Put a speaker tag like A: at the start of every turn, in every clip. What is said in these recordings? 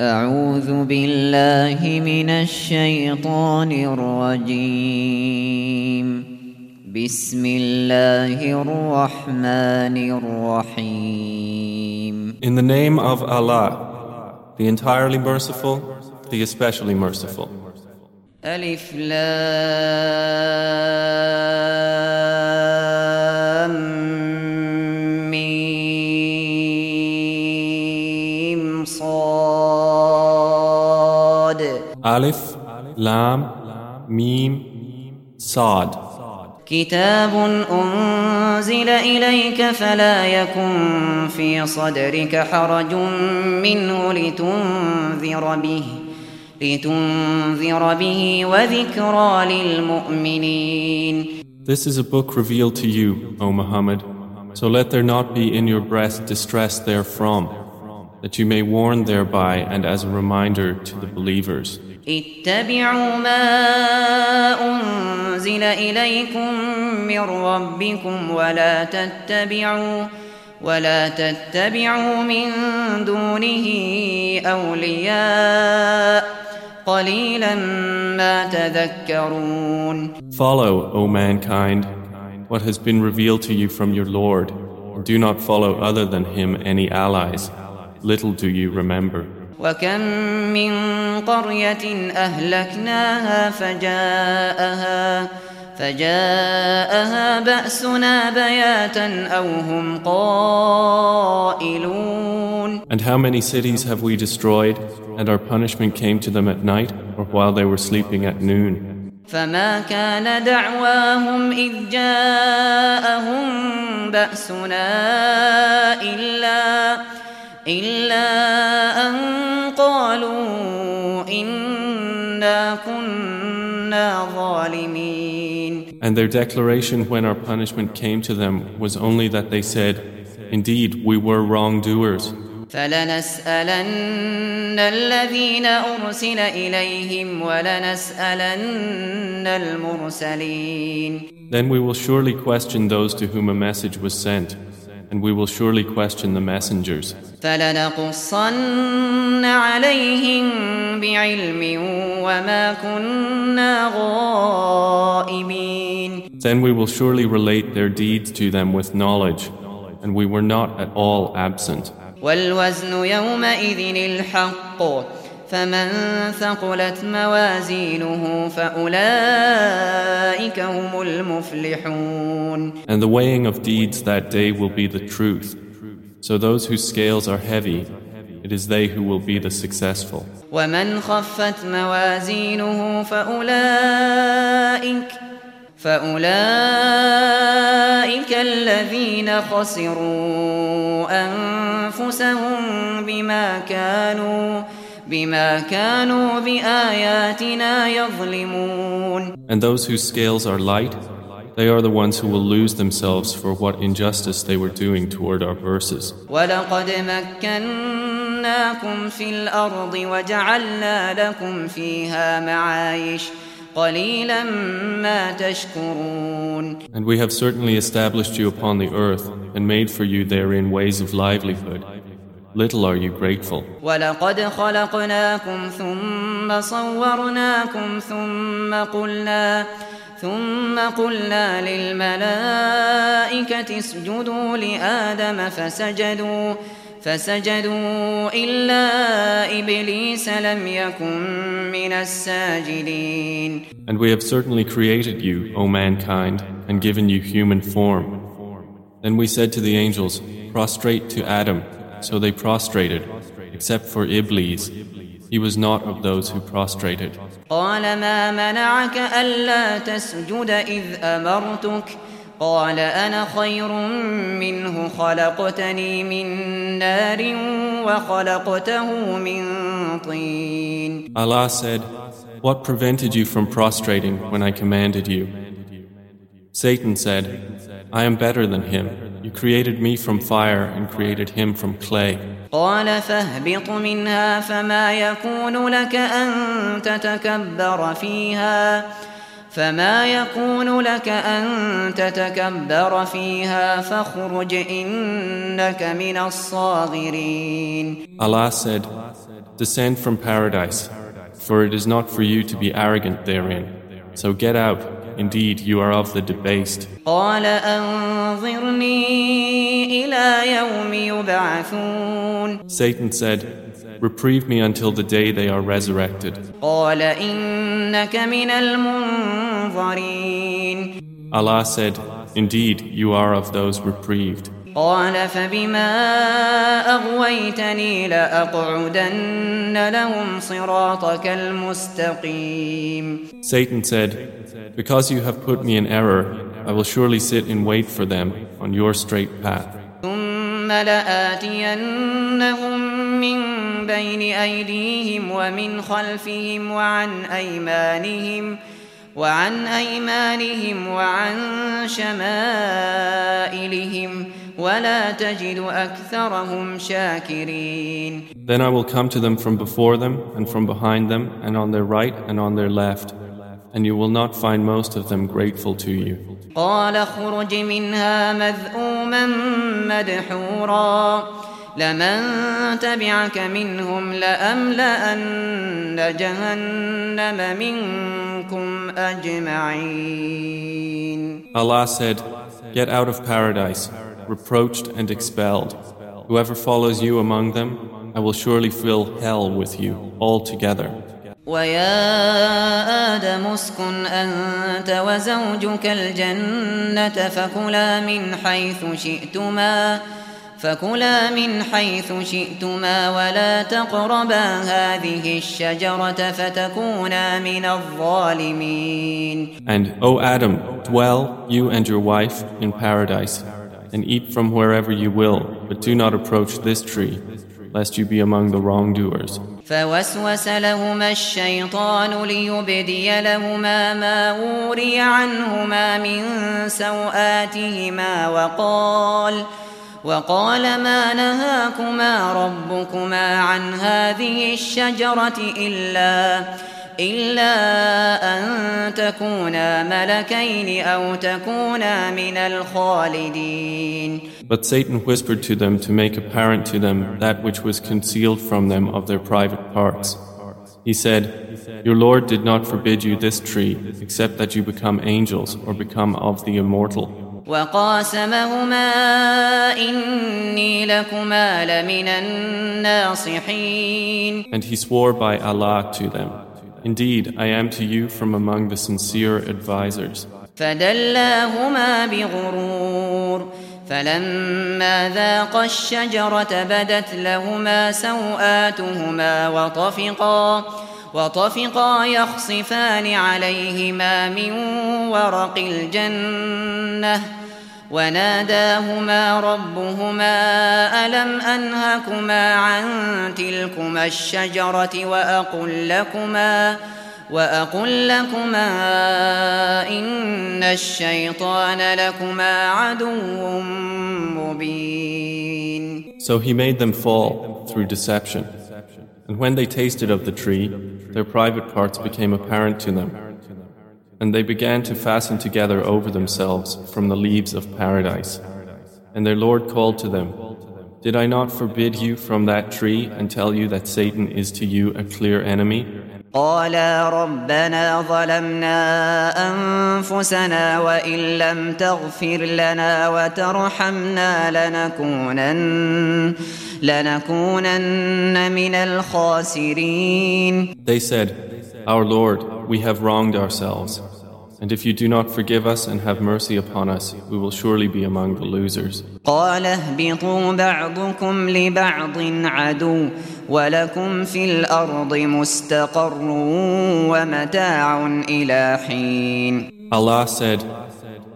A: أعوذ بالله من الشيطان الرجيم بسم الله الرحمن الرحيم
B: In the name of Allah, the entirely merciful, the especially merciful.
A: ألف لام
B: Alif, Lam, Mim, Sad.
A: كتاب أنزل إليك فلا يكن في صدرك حرج منه لتنذر به لتنذر به وذكرى للمؤمنين
B: This is a book revealed to you, O Muhammad, so let there not be in your breast distress therefrom, that you may warn thereby and as a reminder to the believers.
A: اتبعوا ما أنزل إليكم من ربكم ولا تتبعوا ولا تتبعوا من دونه أولياء قليلا ما تذكرون
B: Follow, O mankind, what has been revealed to you from your Lord, do not follow other than him any allies. Little do you remember.
A: وكم من قرية أهلكناها فجاءها فجاءها بأسنا بياتا أو هم قائلون
B: And how many cities have we destroyed, and our punishment came to them at night, or while they were sleeping at noon?
A: فما كان دعواهم إذ جاءهم بأسنا إلا إلا أن قالوا إنا كنا ظالمين
B: And their declaration when our punishment came to them was only that they said, Indeed, we were wrongdoers.
A: فلنسألن الذين أرسل إليهم ولنسألن المرسلين
B: Then we will surely question those to whom a message was sent, and we will surely question the messengers.
A: فلنقصن عليهم بعلم وما كنا غائبين
B: Then we will surely relate their deeds to them with knowledge, and we were not at all absent.
A: والوزن يومئذ الحق فمن ثقلت موازينه فأولئك هم المفلحون
B: And the weighing of deeds that day will be the truth. So those whose scales are heavy, it is they who will be the successful.
A: ومن خفت موازينه فأولئك فأولئك الذين خسروا أنفسهم بما كانوا بما كانوا بآياتنا يظلمون
B: And those whose scales are light, they are the ones who will lose themselves for what injustice they were doing toward our verses.
A: ولقد مكناكم في الأرض وجعلنا لكم فيها معايش قليلا ما تشكرون
B: And we have certainly established you upon the earth and made for you therein ways of livelihood. Little are you grateful.
A: ولقد خلقناكم ثم صورناكم ثم قلنا ثم قلنا للملائكة اسجدوا لآدم فسجدوا فسجدوا إلا إبليس لم يكن من الساجدين
B: And we have certainly created you, O mankind, and given you human form. Then we said to the angels, Prostrate to Adam. So they prostrated, except for Iblis. He was not of those who prostrated.
A: قال ما منعك ألا تسجد إذ أمرتك قال أنا خير منه خلقتني من نار وخلقته من طين
B: Allah said, What prevented you from prostrating when I commanded you? Satan said, I am better than him. You created me from fire and created him from clay.
A: قال فاهبط منها فما يكون لك أن تتكبر فيها فما يكون لك أن تتكبر فيها فاخرج إنك من الصاغرين
B: Allah said, Descend from paradise, for it is not for you to be arrogant therein. So get out, indeed you are of the debased.
A: قال أنظرني إلى يوم يبعثون
B: Satan said, Reprieve me until the day they are resurrected.
A: قال إنك من المنظرين
B: Allah said, Indeed, you are of those reprieved.
A: قال فبما أغويتني لأقعدن لهم صراطك المستقيم
B: Satan said, Because you have put me in error, I will surely sit in wait for them on your straight path.
A: ثم لآتينهم من بين أيديهم ومن خلفهم وعن أيمانهم وعن أيمانهم وعن شمائلهم ولا تجد أكثرهم شاكرين
B: Then I will come to them from before them and from behind them and on their right and on their left, and you will not find most of them grateful to you.
A: قال اخرج منها مذءوما مدحورا لمن تبعك منهم لأملأن جهنم منكم أجمعين
B: Allah said, Get out of paradise, reproached and expelled. Whoever follows you among them, I will surely fill hell with you altogether.
A: ويا آدم اسكن أنت وزوجك الجنة فكلا من حيث شئتما فكلا من حيث شئتما ولا تقربا هذه الشجرة فتكونا من الظالمين
B: And, O Adam, dwell, you and your wife, in paradise, and eat from wherever you will, but do not approach this tree, lest you be among the wrongdoers.
A: فوسوس لهما الشيطان ليبدي لهما ما وري عنهما من سوآتهما وقال وقال ما نهاكما ربكما عن هذه الشجرة إلا إلا أن تكونا ملكين أو تكونا من الخالدين
B: But Satan whispered to them to make apparent to them that which was concealed from them of their private parts. He said, Your Lord did not forbid you this tree, except that you become angels or become of the immortal.
A: وقاسمهما إني لكما لمن الناصحين
B: And he swore by Allah to them, Indeed, I am to you from among the sincere advisers.
A: فدلاهما بغرور فلما ذاقا الشجرة بدت لهما سوآتهما وطفقا وطفقا يخصفان عليهما من ورق الجنة وناداهما ربهما ألم أنهكما عن تلكما الشجرة وأقل لكما وأقل لكما إن الشيطان لكما عدو مبين
B: So he made them fall through deception. And when they tasted of the tree, their private parts became apparent to them. And they began to fasten together over themselves from the leaves of paradise. And their Lord called to them, Did I not forbid you from that tree and tell you that Satan is to you a clear enemy?
A: قالا ربنا ظلمنا أنفسنا وإن لم تغفر لنا وترحمنا لنكونن لنكونن من الخاسرين
B: They said, Our Lord, we have wronged ourselves. And if you do not forgive us and have mercy upon us, we will surely be among the losers.
A: قال اهبطوا بعضكم لبعض عدو ولكم في الأرض مستقر ومتاع إلى حين
B: Allah said,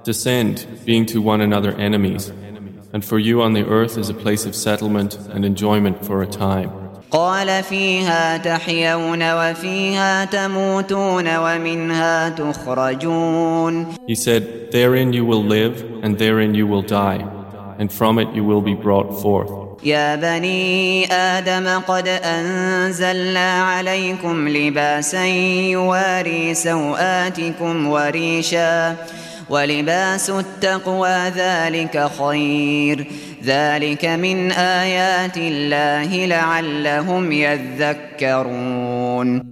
B: Descend, being to one another enemies, and for you on the earth is a place of settlement and enjoyment for a time.
A: قال فيها تحيون وفيها تموتون ومنها تخرجون
B: He said, Therein you will live, and therein you will die, and from it you will be brought forth.
A: يا بني آدم قد أنزلنا عليكم لباسا يواري سوآتكم وريشا ولباس التقوى ذلك خير ذلك من آيات الله لعلهم يذكرون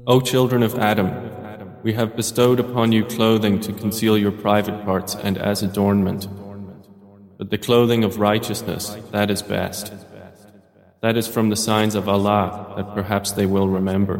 B: O children of Adam, we have bestowed upon you clothing to conceal your private parts and as adornment. But the clothing of righteousness, that is best. That is from the signs of Allah that perhaps they will remember.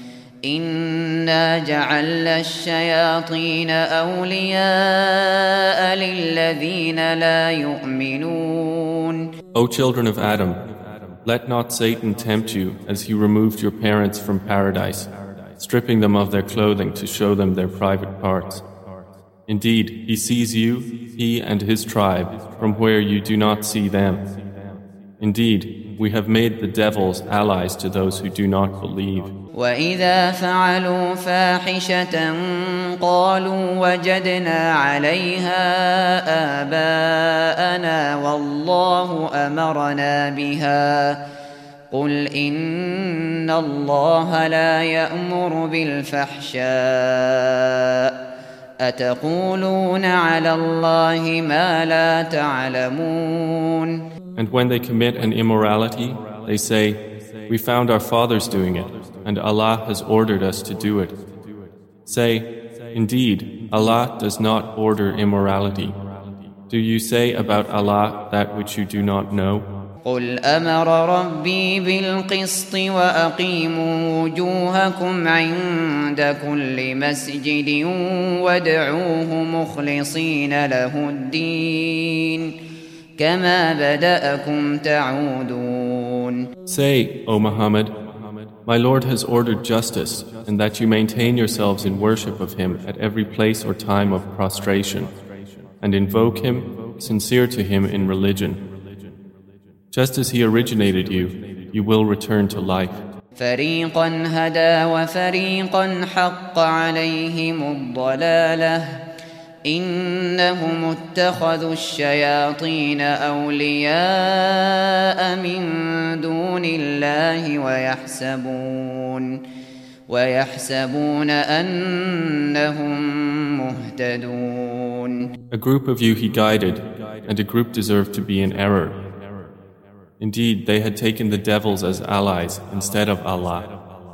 A: إنا جعلنا الشياطين أولياء للذين لا يؤمنون
B: O children of Adam, let not Satan tempt you as he removed your parents from paradise, stripping them of their clothing to show them their private parts. Indeed, he sees you, he and his tribe, from where you do not see them. Indeed, we have made the devils allies to those who do not believe.
A: وإذا فعلوا فاحشة قالوا وجدنا عليها آباءنا والله أمرنا بها. قل إن الله لا يأمر بالفحشاء. أتقولون على الله ما لا تعلمون.
B: And when they commit an immorality, they say, We found our fathers doing it, and Allah has ordered us to do it. Say, Indeed, Allah does not order immorality. Do you say about Allah that which you do not know?
A: قل أمر ربي بالقسط وأقيموا وجوهكم عند كل مسجد وادعوه مخلصين له الدين كما بدأكم تعودون
B: Say, O Muhammad, My Lord has ordered justice, and that you maintain yourselves in worship of Him at every place or time of prostration, and invoke Him, sincere to Him in religion. Just as He originated you, you will return to life.
A: فريقا هدى وفريقا حق عليهم الضلاله إنهم اتخذوا الشياطين أولياء من دون الله ويحسبون ويحسبون أنهم مهتدون
B: A group of you He guided, and a group deserved to be in error. Indeed, they had taken the devils as allies instead of Allah,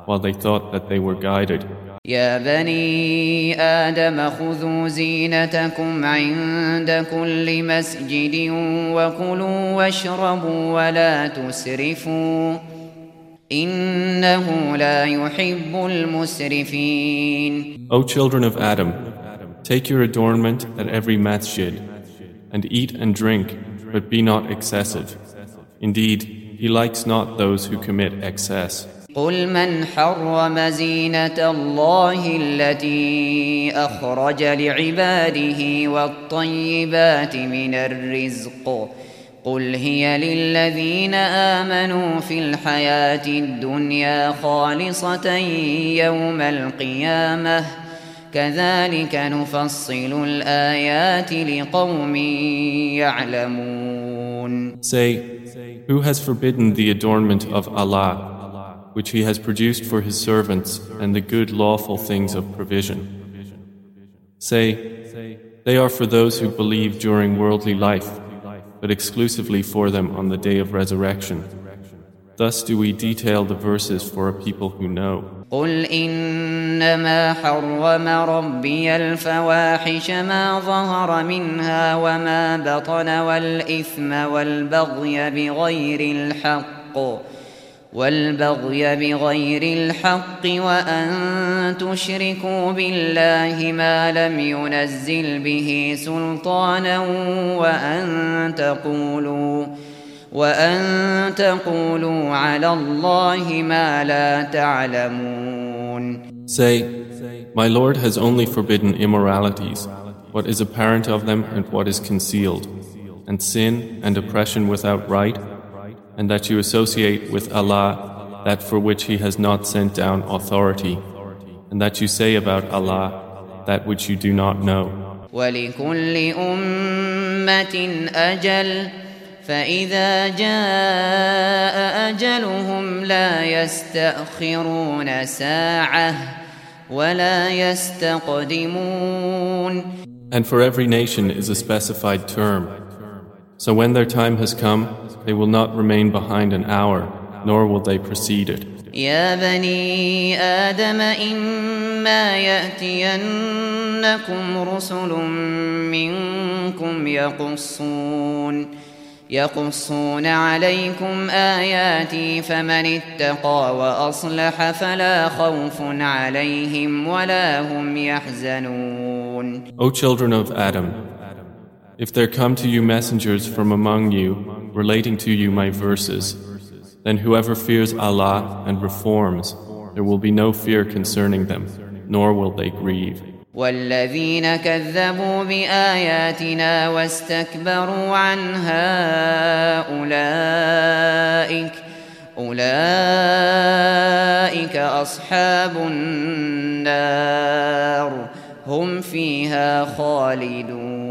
B: while they thought that they were guided.
A: يا بني آدم خذوا زينتكم عند كل مسجد وكلوا واشربوا ولا تسرفوا إنه لا يحب المسرفين
B: O children of Adam, take your adornment at every masjid, and eat and drink, but be not excessive. Indeed, He likes not those who commit excess.
A: قل من حرم زينة الله التي أخرج لعباده والطيبات من الرزق قل هي للذين آمنوا في الحياة الدنيا خالصة يوم القيامة كذلك نفصل الآيات لقوم يعلمون
B: Say, who has forbidden the adornment of Allah, which He has produced for His servants, and the good lawful things of provision? Say, they are for those who believe during worldly life, but exclusively for them on the day of resurrection. Thus do we detail the verses for a people who know.
A: قل إنما حرم ربي الفواحش ما ظهر منها وما بطن والإثم والبغي بغير الحق والبغي بغير الحق وأن تشركوا بالله ما لم ينزل به سلطانا وأن تقولوا وأن تقولوا على الله ما لا تعلمون
B: Say, My Lord has only forbidden immoralities, what is apparent of them and what is concealed, and sin and oppression without right, and that you associate with Allah that for which He has not sent down authority, and that you say about Allah that which you do not know.
A: ولكل أمة أجل فإذا جاء أجلهم لا يستأخرون ساعة ولا يستقدمون
B: And for every nation is a specified term. So when their time has come, they will not remain behind an hour, nor will they precede it.
A: يا بني آدم إما يأتينكم رسل منكم يقصون يقصون عليكم آياتي فمن اتقى وأصلح فلا خوف عليهم ولا هم يحزنون
B: O children of Adam, if there come to you messengers from among you relating to you my verses, then whoever fears Allah and reforms, there will be no fear concerning them, nor will they grieve.
A: والذين كذبوا بآياتنا واستكبروا عنها أولئك أولئك أصحاب النار هم فيها خالدون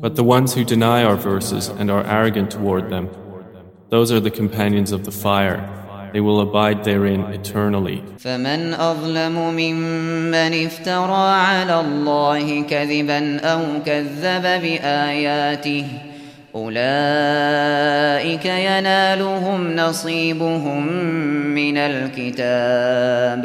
B: But the ones who deny our verses and are arrogant toward them, those are the companions of the fire. They will abide therein eternally.
A: فمن أظلم ممن افترى على الله كذبا أو كذب بآياته أولئك ينالهم نصيبهم من الكتاب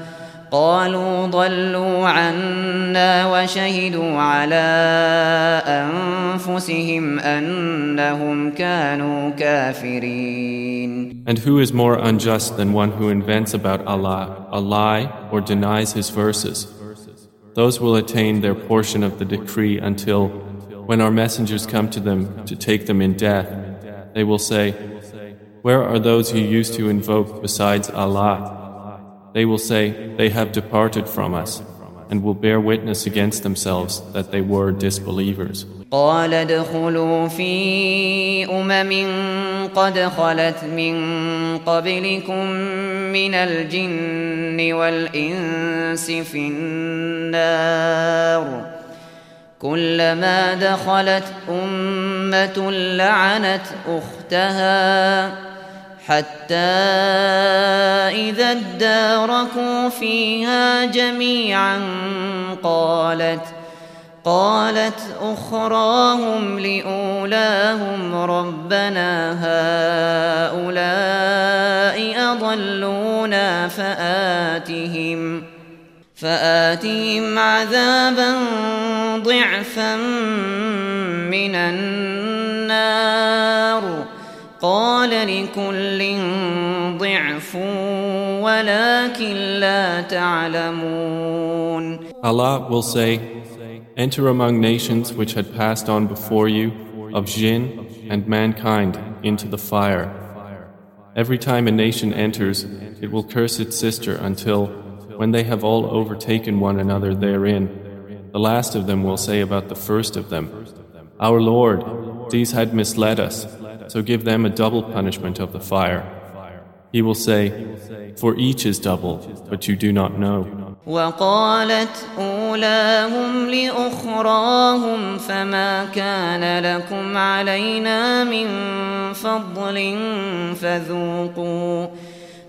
A: قالوا ضلوا عنا وشهدوا على أنفسهم أنهم كانوا كافرين
B: And who is more unjust than one who invents about Allah a lie or denies His verses? Those will attain their portion of the decree until, when our messengers come to them to take them in death, they will say, Where are those you used to invoke besides Allah? They will say, They have departed from us, and will bear witness against themselves that they were disbelievers.
A: قال ادخلوا في أمم قد خلت من قبلكم من الجن والإنس في النار كلما دخلت أمة لعنت أختها حتى إذا اداركوا فيها جميعا قالت قالت أخراهم لأولاهم ربنا هؤلاء أضلونا فآتهم فآتهم عذابا ضعفا من النار. قال لكل ضعف ولكن لا تعلمون
B: Allah will say, Enter among nations which had passed on before you, of jinn and mankind, into the fire. Every time a nation enters, it will curse its sister until, when they have all overtaken one another therein, the last of them will say about the first of them, Our Lord, these had misled us, so give them a double punishment of the fire. He will say, For each is double, but you do not know.
A: وقالت أولاهم لأخراهم فما كان لكم علينا من فضل فذوقوا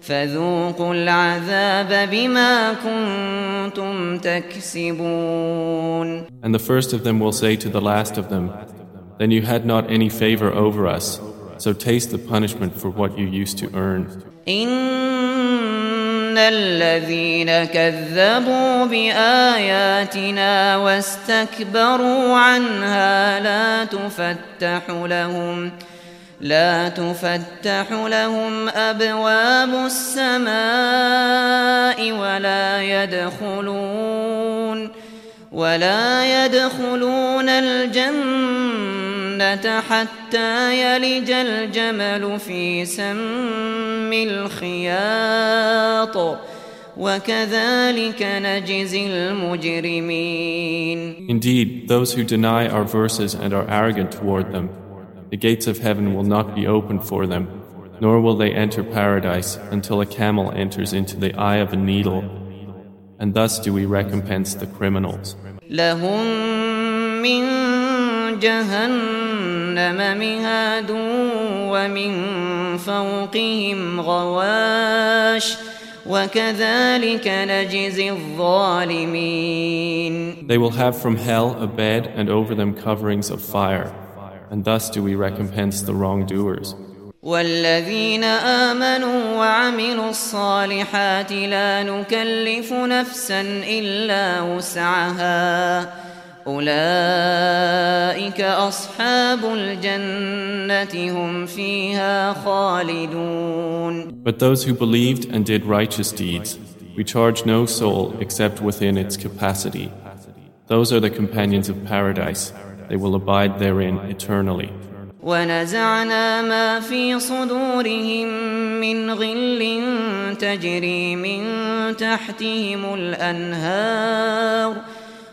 A: فذوقوا العذاب بما كنتم تكسبون
B: And the first of them will say to the last of them, Then you had not any favor over us, so taste the punishment for what you used to earn.
A: إن الذين كذبوا بآياتنا واستكبروا عنها لا تفتح لهم لا تفتح لهم أبواب السماء ولا يدخلون ولا يدخلون الجنة حتى يلج الجمل في سم الخياط وكذلك نجزي المجرمين
B: Indeed, those who deny our verses and are arrogant toward them, the gates of heaven will not be opened for them, nor will they enter paradise until a camel enters into the eye of a needle and thus do we recompense the criminals.
A: لهم من جهنم مهاد ومن فوقهم غواش وكذلك نجزي الظالمين
B: They will have from hell a bed and over them coverings of fire, and thus do we recompense the wrongdoers.
A: والذين آمنوا وعملوا الصالحات لا نكلف نفسا إلا وسعها أولئك أصحاب الجنة هم فيها خالدون
B: But those who believed and did righteous deeds, we charge no soul except within its capacity. Those are the companions of paradise. They will abide therein eternally.
A: ونزعنا ما في صدورهم من غل تجري من تحتهم الأنهار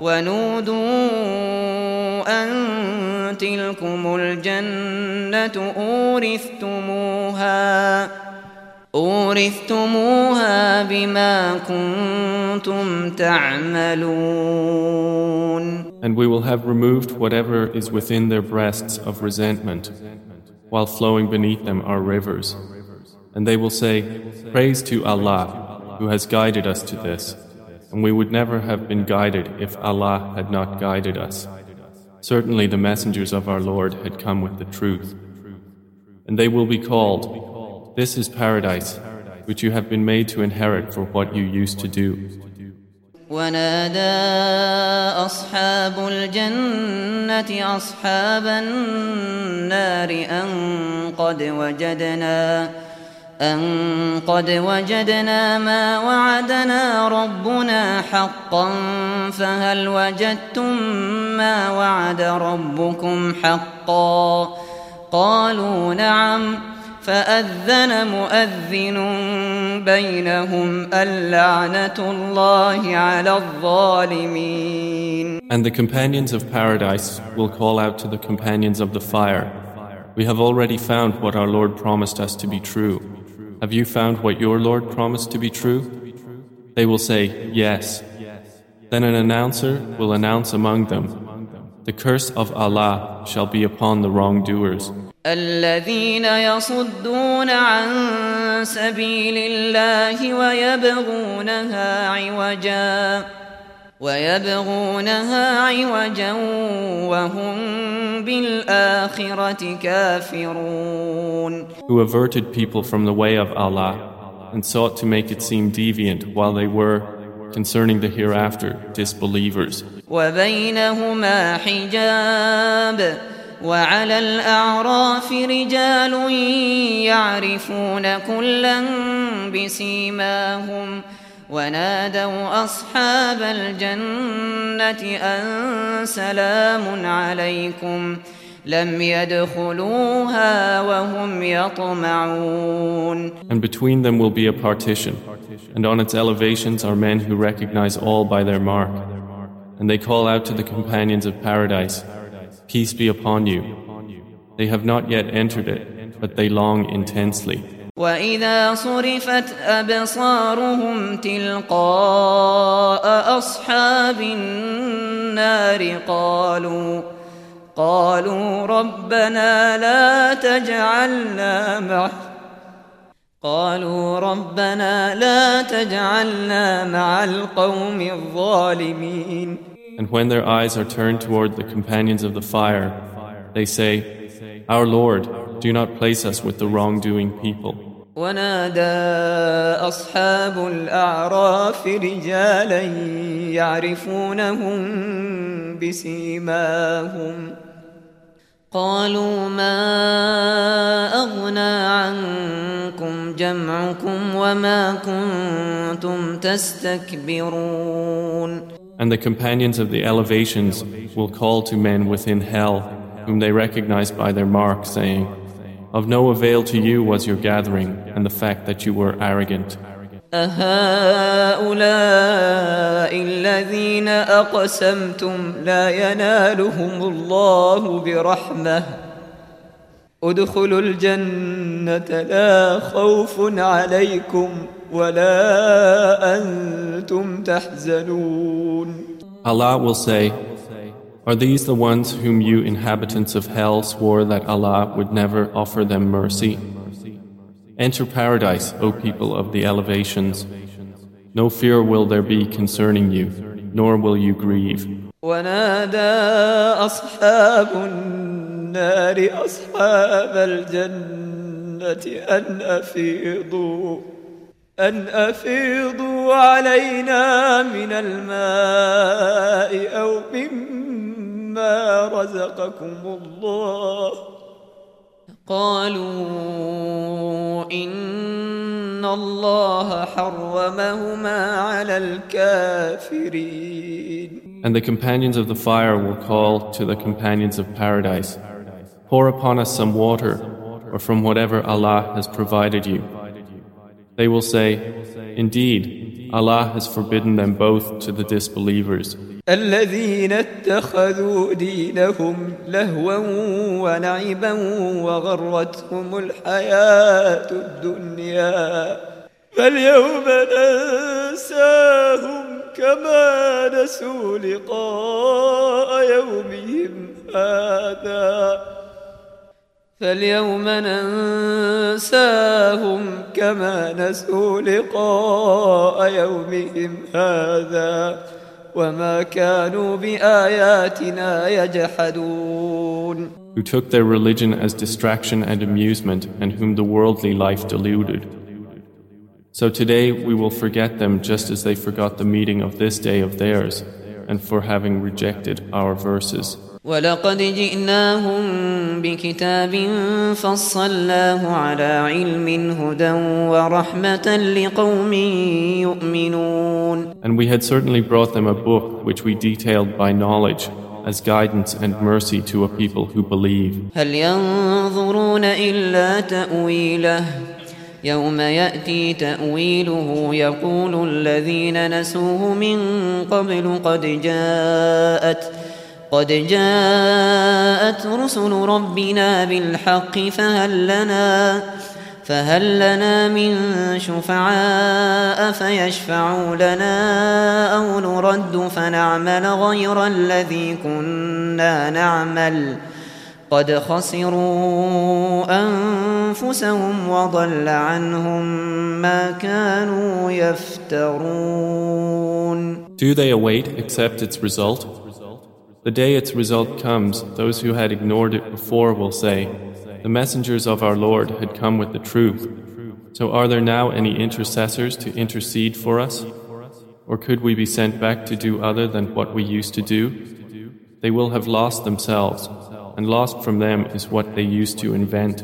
A: ونودوا أن تلكم الجنة أورثتموها أورثتموها بما كنتم تعملون
B: And we will have removed whatever is within their breasts of resentment, while flowing beneath them are rivers. And they will say, Praise to Allah, who has guided us to this. And we would never have been guided if Allah had not guided us. Certainly the messengers of our Lord had come with the truth. And they will be called, This is paradise, which you have been made to inherit for what you used to do.
A: ونادى أصحاب الجنة أصحاب النار أن قد وجدنا أن قد وجدنا ما وعدنا ربنا حقا فهل وجدتم ما وعد ربكم حقا قالوا نعم فأذن مؤذن بينهم اللعنة الله على الظالمين
B: And the companions of paradise will call out to the companions of the fire, We have already found what our Lord promised us to be true. Have you found what your Lord promised to be true? They will say, Yes. Then an announcer will announce among them, The curse of Allah shall be upon the wrongdoers.
A: الذين يصدون عن سبيل الله ويبغونها عوجا ويبغونها عوجا وهم بالآخرة كافرون
B: Who averted people from the way of Allah and sought to make it seem deviant while they were, concerning the hereafter, disbelievers.
A: وبينهما حجاب وعلى الأعراف رجال يعرفون كلا بسيماهم ونادوا أصحاب الجنة أن سلام عليكم لم يدخلوها وهم يطمعون
B: And between them will be a partition, and on its elevations are men who recognize all by their mark. And they call out to the companions of paradise, Peace be upon you. They have not yet entered it, but they long intensely.
A: وإذا صرفت أبصارهم تلقاء أصحاب النار قالوا قالوا ربنا لا تجعلنا مع قالوا ربنا لا تجعلنا مع القوم الظالمين.
B: And when their eyes are turned toward the companions of the fire, they say, Our Lord, do not place us with the wrongdoing people.
A: ونادى أصحاب الأعراف رجالا يعرفونهم بسيماهم قالوا ما أغنى عنكم جمعكم وما كنتم تستكبرون
B: And the companions of the elevations will call to men within hell, whom they recognize by their mark, saying, Of no avail to you was your gathering and the fact that you were arrogant.
A: أهؤلاء الذين أقسمتم لا ينالهم الله برحمة ادخلوا الجنة لا خوف عليكم ولا أنتم تحزنون
B: Allah will say, Are these the ones whom you inhabitants of hell swore that Allah would never offer them mercy? Enter paradise, O people of the elevations. No fear will there be concerning you, nor will you grieve.
A: ونادى أصحاب النار أصحاب الجنة أن أفيضوا أن أفيضوا علينا من الماء أو مما رزقكم الله قالوا إن الله حرمهما على الكافرين
B: And the companions of the fire will call to the companions of paradise, Pour upon us some water, or from whatever Allah has provided you. They will say, Indeed, Allah has forbidden them both to the disbelievers.
A: الذين اتخذوا دينهم لهوا ولعبا وغرتهم الحياة الدنيا. فاليوم ننساهم كما نسوا لقاء يومهم هذا. فاليوم ننساهم كما نسوا لقاء يومهم هذا.
B: Who took their religion as distraction and amusement, and whom the worldly life deluded. So today we will forget them just as they forgot the meeting of this day of theirs, and for having rejected our verses.
A: ولقد جئناهم بكتاب فصلناه على علم هدى ورحمة لقوم يؤمنون
B: And we had certainly brought them a book which we detailed by knowledge as guidance and mercy to a people who believe.
A: هل ينظرون إلا تأويله يوم يأتي تأويله يقول الذين نسوه من قبل قد جاءت قد جاءت رسل ربنا بالحق فهل لنا فهل لنا من شفعاء فيشفعوا لنا أو نرد فنعمل غير الذي كنا نعمل قد خسروا أنفسهم وضل عنهم ما كانوا يفترون
B: Do they await except its result? The day its result comes, those who had ignored it before will say, The messengers of our Lord had come with the truth. So are there now any intercessors to intercede for us? Or could we be sent back to do other than what we used to do? They will have lost themselves, and lost from them is what they used to invent.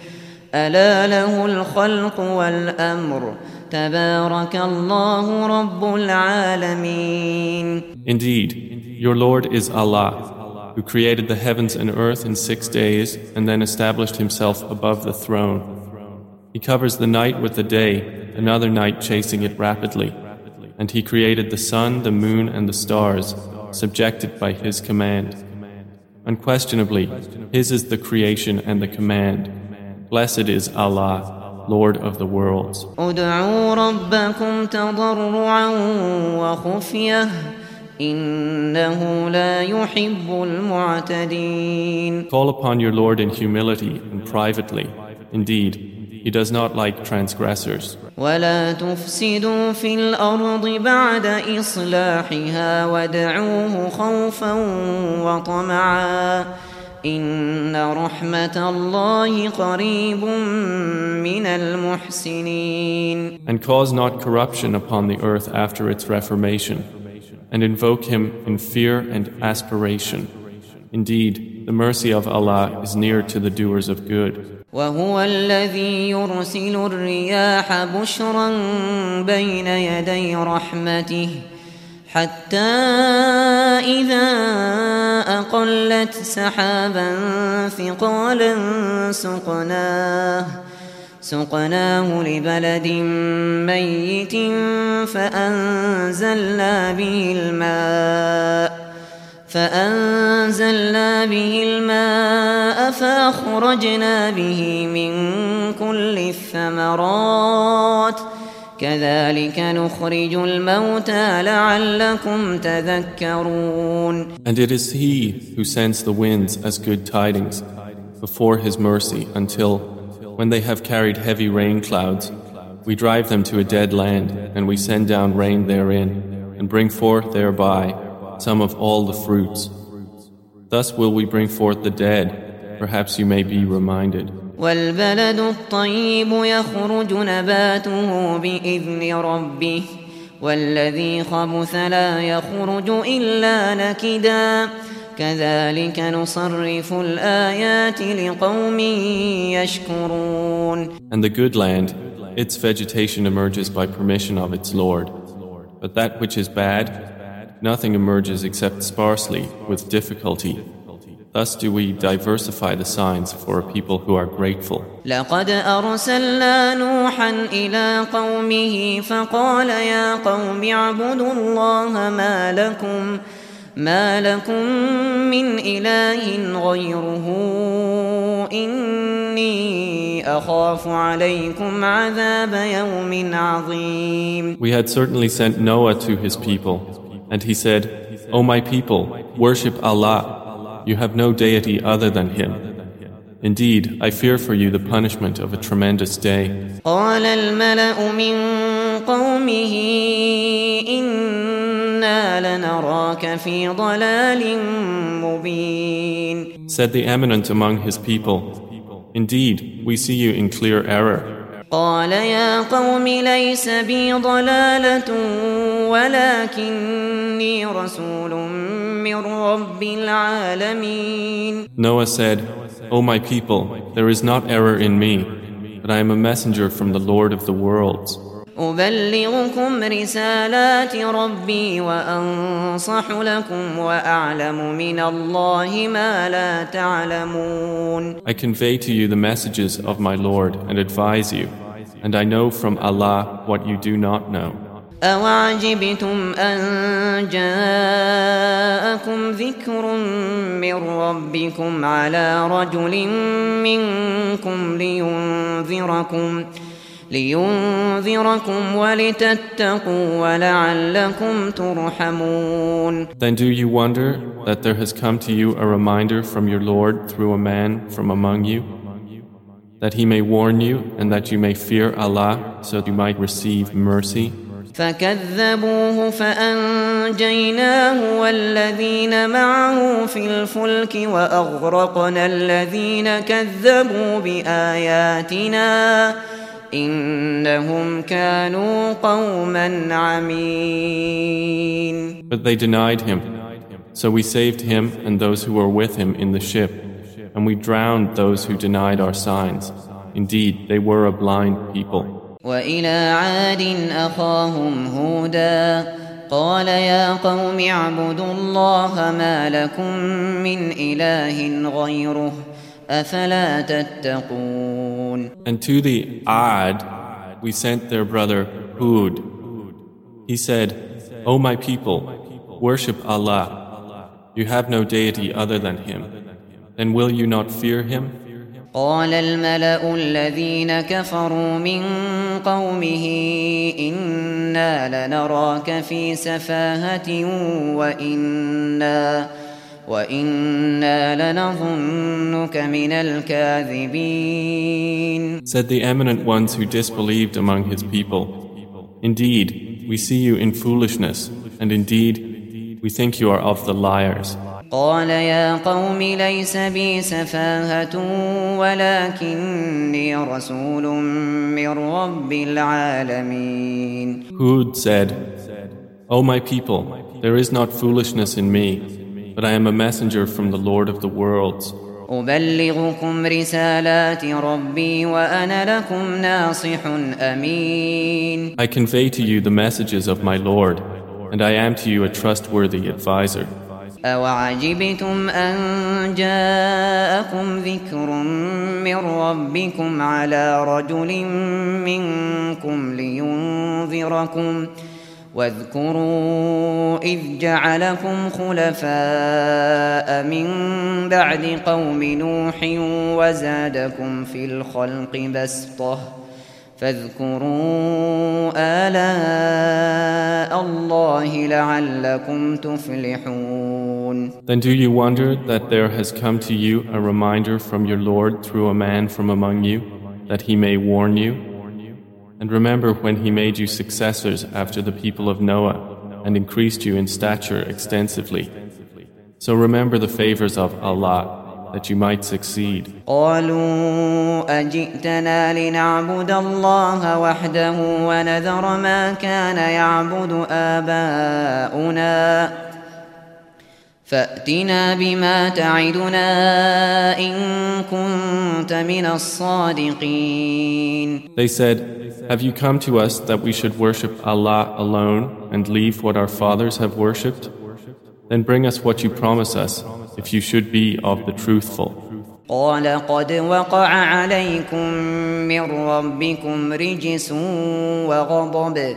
A: ألا له الخلق والأمر تبارك الله رب العالمين
B: Indeed, your Lord is Allah, who created the heavens and earth in six days and then established himself above the throne. He covers the night with the day, another night chasing it rapidly. And he created the sun, the moon, and the stars, subjected by his command. Unquestionably, his is the creation and the command. Blessed is Allah, Lord of the worlds. Call upon your Lord in humility and privately. Indeed, he does not like transgressors.
A: ولا تفسدوا في الأرض بعد إصلاحها ودعوه خوفا وطمعا إن رحمة الله قريب من المحسنين
B: And cause not corruption upon the earth after its reformation and invoke him in fear and aspiration. Indeed, the mercy of Allah is near to the doers of good.
A: وهو الذي يرسل الرياح بشرا بين يدي رحمته حتى إذا أقلت سحابا ثقالا سقناه سقناه لبلد ميت فأنزلنا به الماء فأنزلنا به الماء فأخرجنا به من كل الثمرات كذلك نخرج الموتى لعلكم تذكرون
B: And it is He who sends the winds as good tidings before His mercy until, when they have carried heavy rain clouds, we drive them to a dead land and we send down rain therein and bring forth thereby some of all the fruits. Thus will we bring forth the dead, perhaps you may be reminded.
A: والبلد الطيب يخرج نباته بإذن ربه والذي خبث لا يخرج إلا نكدا كذلك نصرف الآيات لقوم يشكرون
B: And the good land, its vegetation emerges by permission of its Lord. But that which is bad, nothing emerges except sparsely, with difficulty. Thus do we diversify the signs for a people who are grateful.
A: لقد أرسلنا نوحا إلى قومه فقال يا قوم اعبدوا الله ما لكم ما لكم من إله غيره إني أخاف عليكم عذاب يوم عظيم
B: We had certainly sent Noah to his people And he said, O my people, worship Allah. You have no deity other than Him. Indeed, I fear for you the punishment of a tremendous day.
A: قال الملأ من قومه إنا لنراك في ضلال مبين
B: Said the eminent among his people, Indeed, we see you in clear error.
A: قال يا قوم ليس بي ضلالة ولكني رسول من رب العالمين
B: Noah said, O my people, there is not error in me, but I am a messenger from the Lord of the worlds.
A: أبلغكم رسالات ربي وأنصح لكم وأعلم من الله ما لا تعلمون
B: I convey to you the messages of my Lord and advise you, and I know from Allah what you do not know.
A: أوعجبتم أن جاءكم ذكر من ربكم على رجل منكم لينذركم ۖ لينذركم ولتتقوا ولعلكم ترحمون
B: Then do you wonder that there has come to you a reminder from your Lord through a man from among you that he may warn you and that you may fear Allah so you might receive mercy
A: فكذبوه فأنجيناه والذين معه في الفلك وأغرقنا الذين كذبوا بآياتنا إنهم كانوا قوما عمين
B: But they denied him. So we saved him and those who were with him in the ship, and we drowned those who denied our signs. Indeed, they were a blind people.
A: وإلى عاد أخاهم هودا قال يا قوم اعبدوا الله ما لكم من إله غيره أفلا تتقون
B: And to the Ad we sent their brother Hud. He said, O my people, worship Allah. You have no deity other than Him. Then will you not fear Him?
A: قال الملأ الذين كفروا من قومه إنا لنراك في سفاهة وإنا وإنا لنظنك من الكاذبين
B: Said the eminent ones who disbelieved among his people, Indeed, we see you in foolishness, and indeed, we think you are of the liars.
A: قال يا قوم ليس بي سفاهة ولكني رسول من رب العالمين
B: Hud said, O my people, there is not foolishness in me, but I am a messenger from the Lord of the worlds.
A: أبلغكم رسالات ربي وأنا لكم ناصح أمين
B: I convey to you the messages of my Lord, and I am to you a trustworthy advisor.
A: أوعجبتم أن جاءكم ذكر من ربكم على رجل منكم لينذركم واذكروا إذ جعلكم خلفاء من بعد قوم نوح وزادكم في الخلق بسطة فاذكروا آلاء الله لعلكم تفلحون
B: Then do you wonder that there has come to you a reminder from your Lord through a man from among you, that he may warn you? And remember when he made you successors after the people of Noah and increased you in stature extensively. So remember the favors of Allah that you might succeed.
A: قالوا أجئتنا لنعبد الله وحده ونذر ما كان يعبد آباؤنا فأتنا بما تعدنا إن كنت من الصادقين
B: They said, Have you come to us that we should worship Allah alone and leave what our fathers have worshipped? Then bring us what you promise us, if you should be of the truthful.
A: قال قد وقع عليكم من ربكم رجس وغضب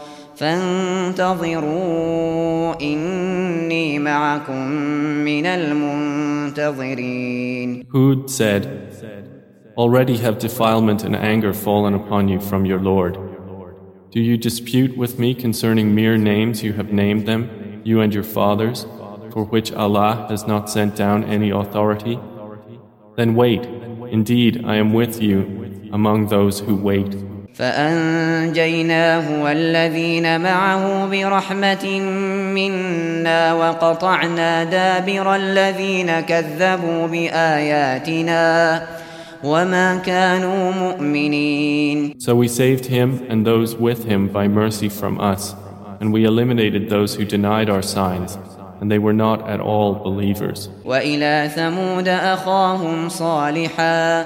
A: فانتظروا إني معكم من المنتظرين
B: Hud said, Already have defilement and anger fallen upon you from your Lord. Do you dispute with me concerning mere names you have named them, you and your fathers, for which Allah has not sent down any authority? Then wait, indeed I am with you among those who wait.
A: فأنجيناه والذين معه برحمة منا وقطعنا دابر الذين كذبوا بآياتنا وما كانوا مؤمنين
B: So we saved him and those with him by mercy from us, and we eliminated those who denied our signs, and they were not at all believers.
A: وإلى ثمود أخاهم صالحا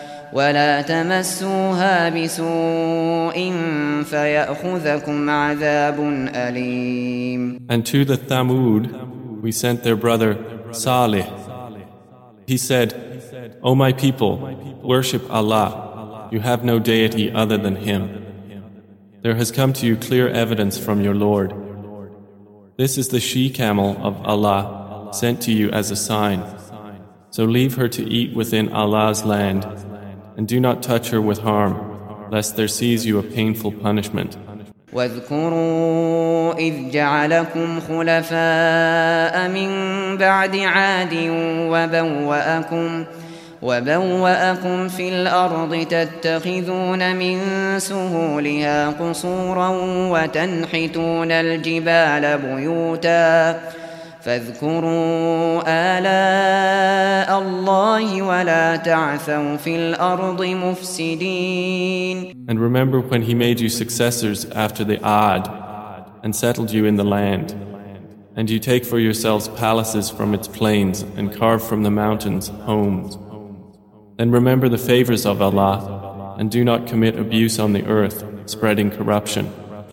A: ولا تمسوها بسوء فيأخذكم عذاب أليم
B: And to the Thamud we sent their brother Salih. He said, O my people, worship Allah. You have no deity other than Him. There has come to you clear evidence from your Lord. This is the she camel of Allah sent to you as a sign. So leave her to eat within Allah's land And do not touch her with harm, lest there seize you a painful punishment.
A: واذكروا إذ جعلكم خلفاء من بعد عاد وبوأكم وبوأكم في الأرض تتخذون من سهولها قصورا وتنحتون الجبال بيوتا فاذكروا آلاء الله ولا تعثوا في الأرض مفسدين
B: And remember when he made you successors after the Ad and settled you in the land. And you take for yourselves palaces from its plains and carve from the mountains homes. Then remember the favors of Allah and do not commit abuse on the earth, spreading corruption.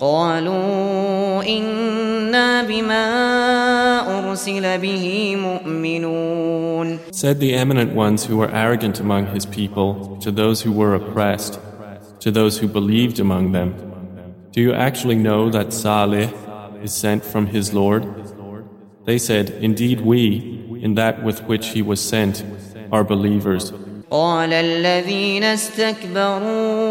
A: قالوا إنا بما أرسل به مؤمنون
B: Said the eminent ones who were arrogant among his people to those who were oppressed, to those who believed among them, Do you actually know that Salih is sent from his Lord? They said, Indeed we, in that with which he was sent, are believers.
A: قال الذين استكبروا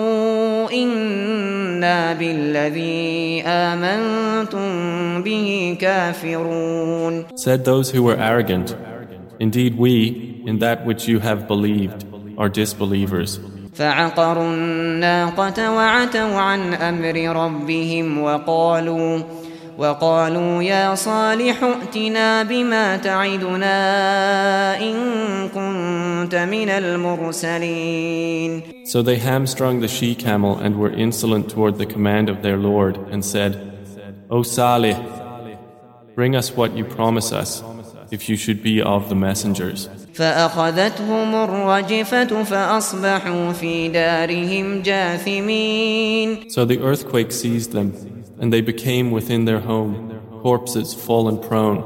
A: إنا بالذي آمنتم به كافرون
B: Said those who were arrogant, Indeed we, in that which you have believed, are disbelievers.
A: فعقروا الناقة وعتوا عن أمر ربهم وقالوا وقالوا يا صالح ائتنا بما تعدنا إن كنت من المرسلين
B: So they hamstrung the she-camel and were insolent toward the command of their Lord and said, O Salih, bring us what you promise us, if you should be of the messengers.
A: فأخذتهم الرجفة فأصبحوا في دارهم جاثمين
B: So the earthquake seized them, and they became within their home, corpses fallen prone.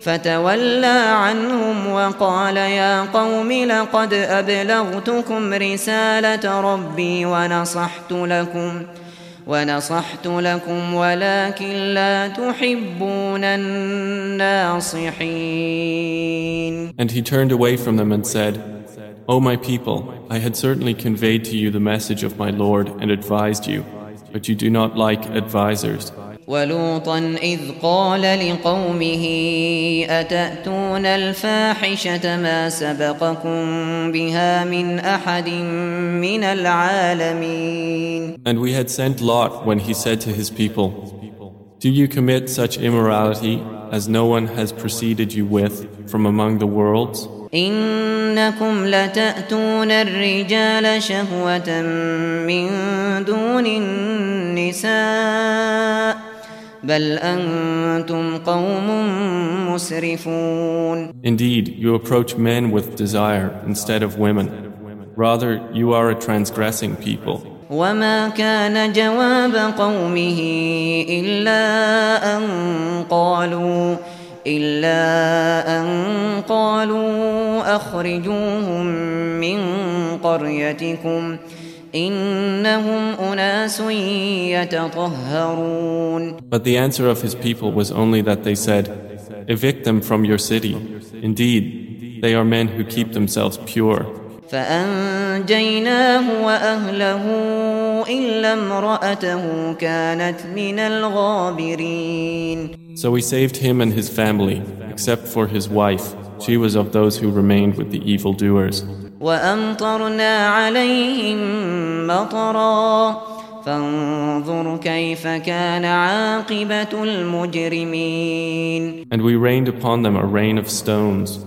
A: فتولى عنهم وقال يا قوم لقد أبلغتكم رسالة ربي ونصحت لكم ونصحت لكم ولكن لا تحبون الناصحين
B: And he turned away from them and said, O my people, I had certainly conveyed to you the message of my Lord and advised you, but you do not like advisers.
A: ولوطا إذ قال لقومه أتأتون الفاحشة ما سبقكم بها من أحد من العالمين
B: And we had sent Lot when he said to his people, Do you commit such immorality as no one has preceded you with from among the worlds?
A: إنكم لتأتون الرجال شهوة من دون النساء بل أنتم قوم مسرفون
B: Indeed, you approach men with desire instead of women. Rather, you are a transgressing people.
A: وما كان جواب قومه إلا أن قالوا إلا أن قالوا أخرجوهم من قريتكم إنهم أناس يتطهرون
B: But the answer of his people was only that they said, Evict them from your city. Indeed, they are men who keep themselves pure.
A: فأنجيناه وأهله إلا امرأته كانت من الغابرين
B: So we saved him and his family, except for his wife. She was of those who remained with the evildoers.
A: وأمطرنا عليهم مطرا فانظر كيف كان عاقبة المجرمين
B: And we rained upon them a rain of stones.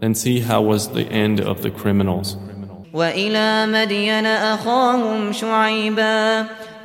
B: Then see how was the end of the criminals.
A: وإلى مدين أخاهم شعيبا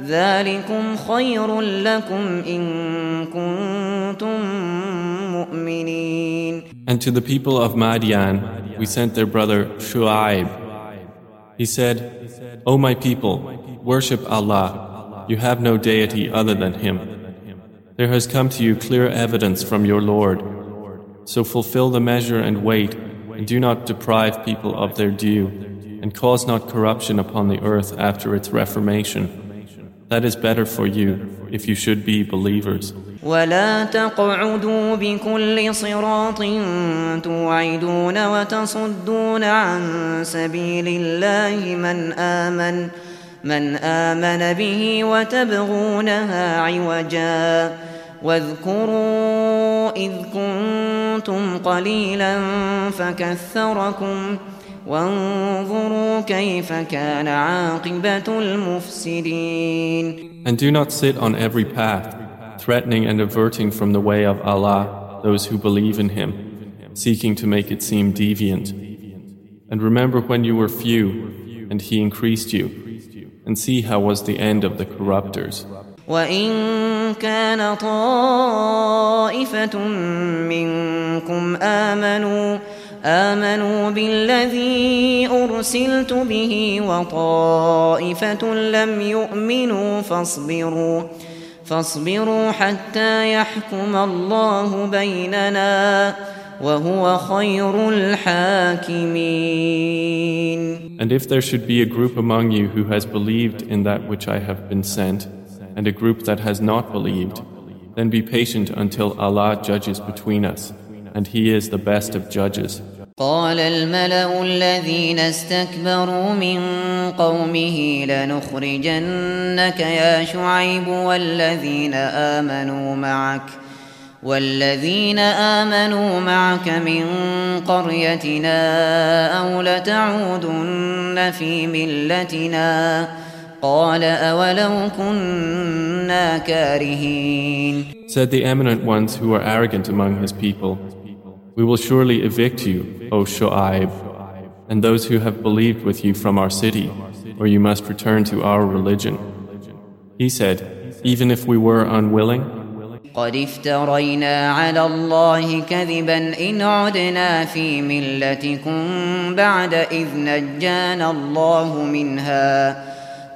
A: ذلكم خير لكم إن كنتم مؤمنين
B: And to the people of Madian, we sent their brother Shu'aib. He said, O my people, worship Allah. You have no deity other than Him. There has come to you clear evidence from your Lord. So fulfill the measure and weight, and do not deprive people of their due, and cause not corruption upon the earth after its reformation. That is better for you if you should be believers.
A: ولا تقعدوا بكل صراط توعدون وتصدون عن سبيل الله من آمن من آمن به وتبغونها عوجا واذكروا إذ كنتم قليلا فكثركم وانظروا كيف كان عاقبة المفسدين
B: And do not sit on every path, threatening and averting from the way of Allah those who believe in Him, seeking to make it seem deviant. And remember when you were few, and He increased you, and see how was the end of the corruptors.
A: وإن كان طائفة منكم آمنوا آمنوا بالذي أرسلت به وطائفة لم يؤمنوا فاصبروا فاصبروا حتى يحكم الله بيننا وهو خير الحاكمين
B: And if there should be a group among you who has believed in that which I have been sent, and a group that has not believed, then be patient until Allah judges between us, and He is the best of judges.
A: قال الملأ الذين استكبروا من قومه لنخرجنك يا شعيب والذين آمنوا معك والذين آمنوا معك من قريتنا أو لتعودن في ملتنا. قال أولو كنا كارهين.
B: Said the eminent ones who are arrogant among his people, We will surely evict you, O Shu'aib, and those who have believed with you from our city, or you must return to our religion. He said, Even if we were unwilling,
A: قد افترينا على الله كذبا إن عدنا في ملتكم بعد إذ نجانا الله منها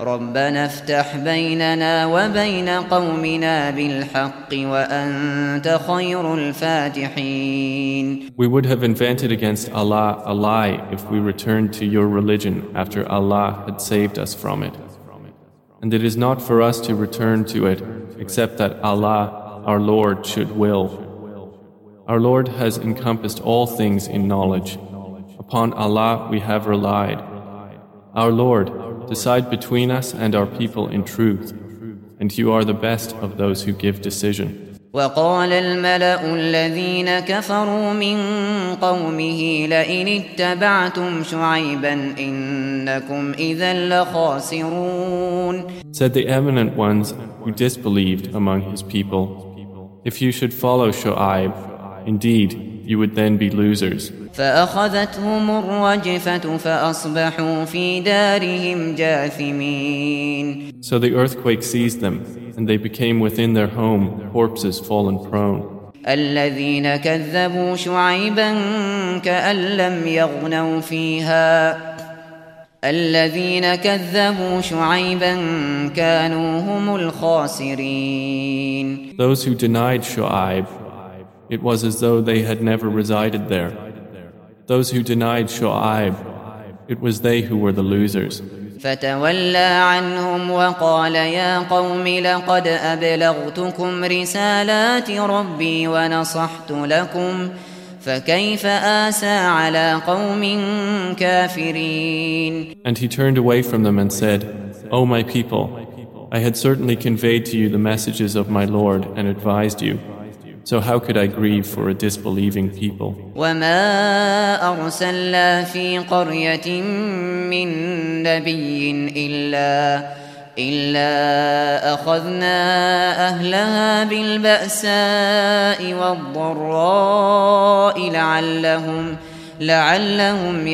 A: ربنا افتح بيننا وبين قومنا بالحق وأنت خير الفاتحين
B: we would have invented against Allah a lie if we returned to your religion after Allah had saved us from it. And it is not for us to return to it except that Allah, our Lord, should will. Our Lord has encompassed all things in knowledge. Upon Allah we have relied. Our Lord, decide between us and our people in truth, and you are the best of those who give decision.
A: وقال الملأ الذين كفروا من قومه لئن اتبعتم شعيبا إنكم إذا لخاسرون
B: Said the eminent ones who disbelieved among his people, If you should follow Shu'aib, indeed you would then be losers.
A: فأخذتهم الرجفة فأصبحوا في دارهم جاثمين
B: So the earthquake seized them, and they became within their home corpses fallen prone.
A: الذين كذبوا شعيبا كأن لم يغنوا فيها الذين كذبوا شعيبا كانوا هم الخاسرين
B: Those who denied Shu'aib, it was as though they had never resided there. Those who denied Shu'aib, it was they who were the losers.
A: فتولى عنهم وقال يا قوم لقد أبلغتكم رسالات ربي ونصحت لكم فكيف آسى على قوم كافرين
B: And he turned away from them and said, O my people, I had certainly conveyed to you the messages of my Lord and advised you. So how could I grieve for a disbelieving people?
A: وما أرسلنا في قرية من نبي إلا إلا أخذنا أهلها بالبأساء والضراء لعلهم لعلهم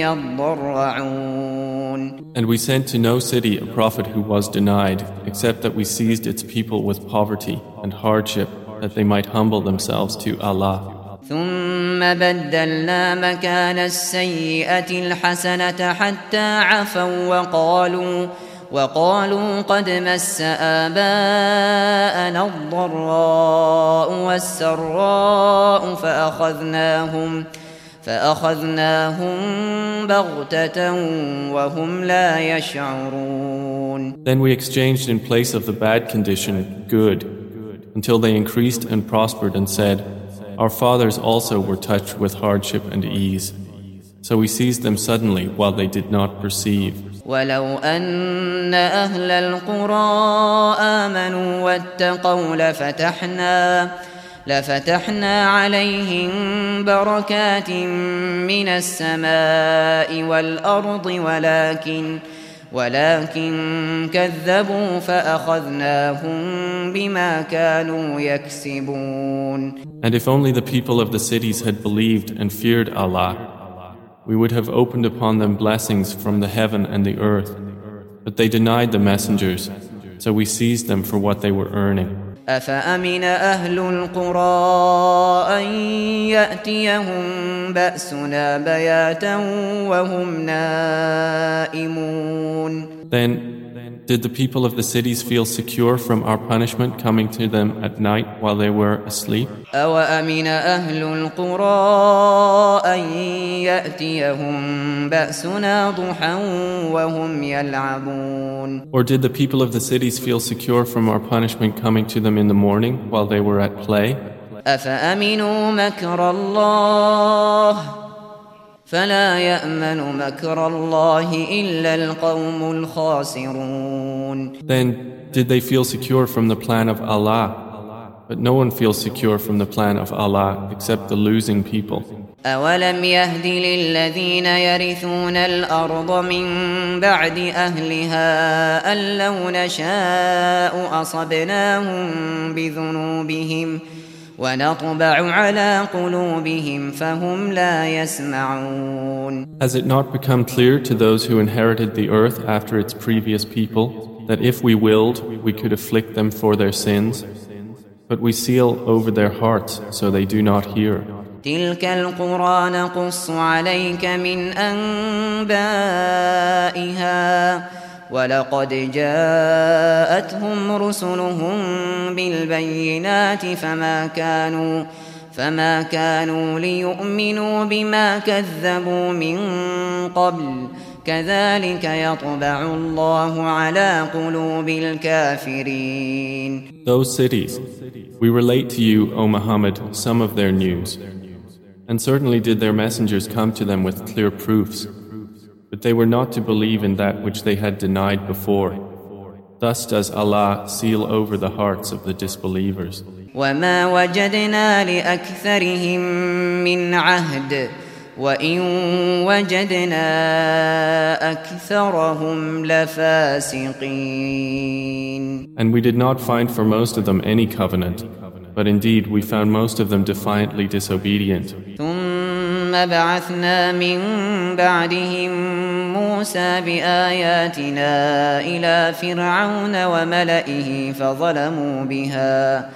A: يضرعون
B: And we sent to no city a prophet who was denied, except that we seized its people with poverty and hardship, that they might humble themselves to Allah.
A: ثم بدلنا مكان السيئة الحسنة حتى عفوا وقالوا وقالوا قد مس آباءنا الضراء والسراء فأخذناهم فأخذناهم بغتة وهم لا يشعرون
B: Then we exchanged in place of the bad condition good until they increased and prospered and said, Our fathers also were touched with hardship and ease. So we seized them suddenly while they did not perceive.
A: ولو أن أهل القرى آمنوا واتقوا لفتحنا لفتحنا عليهم بركات من السماء والأرض ولكن ولكن كذبوا فأخذناهم بما كانوا يكسبون
B: And if only the people of the cities had believed and feared Allah, we would have opened upon them blessings from the heaven and the earth. But they denied the messengers, so we seized them for what they were earning.
A: أفأمن أهل القرى أن يأتيهم بأسنا بياتا وهم نائمون؟
B: Then, did the people of the cities feel secure from our punishment coming to them at night while they were asleep?
A: أوأمن أهل القرى أن يأتيهم بأسنا ضحى وهم يلعبون
B: Or did the people of the cities feel secure from our punishment coming to them in the morning while they were at play?
A: أفأمنوا مكر الله فلا يأمن مكر الله إلا القوم الخاسرون
B: Then, did they feel secure from the plan of Allah? But no one feels secure from the plan of Allah except the losing people.
A: أولم يهد للذين يرثون الأرض من بعد أهلها أن لو نشاء أصبناهم بذنوبهم ونطبع على قلوبهم فهم لا يسمعون
B: Has it not become clear to those who inherited the earth after its previous people that if we willed, we could afflict them for their sins? But we seal over their hearts so they do not hear.
A: تلك القرى نقص عليك من أنبائها ولقد جاءتهم رسلهم بالبينات فما كانوا فما كانوا ليؤمنوا بما كذبوا من قبل كذلك يطبع الله على قلوب الكافرين
B: Those cities, we relate to you, O Muhammad, some of their news. And certainly did their messengers come to them with clear proofs. But they were not to believe in that which they had denied before. Thus does Allah seal over the hearts of the disbelievers.
A: وما وجدنا لأكثرهم من عهد وإن وجدنا أكثرهم لفاسقين
B: And we did not find for most of them any covenant, but indeed we found most of them defiantly disobedient.
A: ثم بعثنا من بعدهم موسى بآياتنا إلى فرعون وملئه فظلموا بها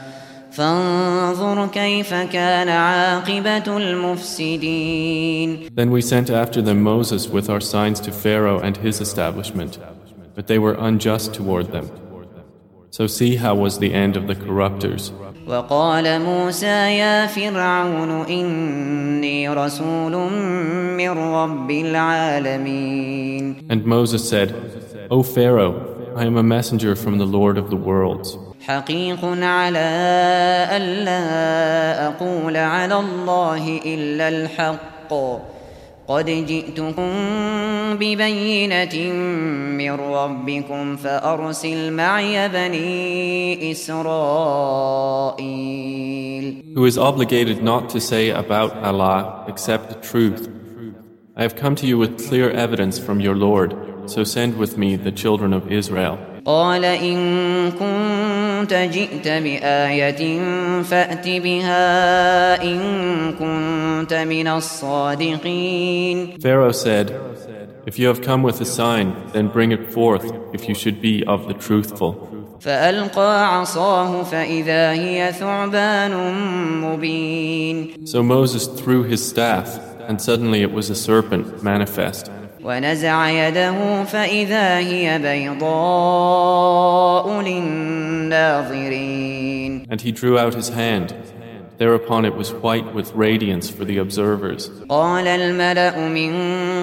A: فانظر كيف كان عاقبة المفسدين
B: Then we sent after them Moses with our signs to Pharaoh and his establishment, but they were unjust toward them. So see how was the end of the corruptors.
A: وقال موسى يا فرعون إني رسول من رب العالمين
B: And Moses said, O Pharaoh, I am a messenger from the Lord of the worlds.
A: حقيق على ألا أقول على الله إلا الحق قد جئتكم ببينة من ربكم فأرسل معي بني إسرائيل
B: Who is obligated not to say about Allah except the truth. I have come to you with clear evidence from your Lord, so send with me the children of Israel.
A: قال إن كنت جئت بآية فأت بها إن كنت من الصادقين
B: Pharaoh said, If you have come with a sign, then bring it forth if you should be of the truthful.
A: فألقى عصاه فإذا هي ثعبان مبين
B: So Moses threw his staff, and suddenly it was a serpent manifest.
A: ونزع يده فإذا هي بيضاء للناظرين
B: And he drew out his hand. Thereupon it was white with radiance for the observers.
A: قال الملأ من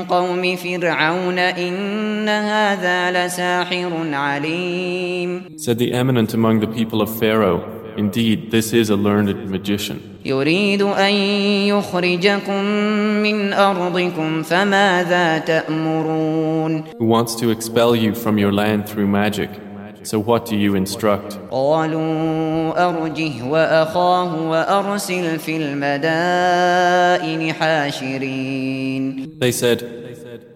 A: قوم فرعون إن هذا لساحر عليم
B: Said the eminent among the people of Pharaoh, Indeed, this is a learned magician.
A: يريد أن يخرجكم من أرضكم فماذا تأمرون
B: who wants to expel you from your land through magic. So what do you instruct?
A: قالوا أرجه وأخاه وأرسل في المدائن حاشرين
B: They said,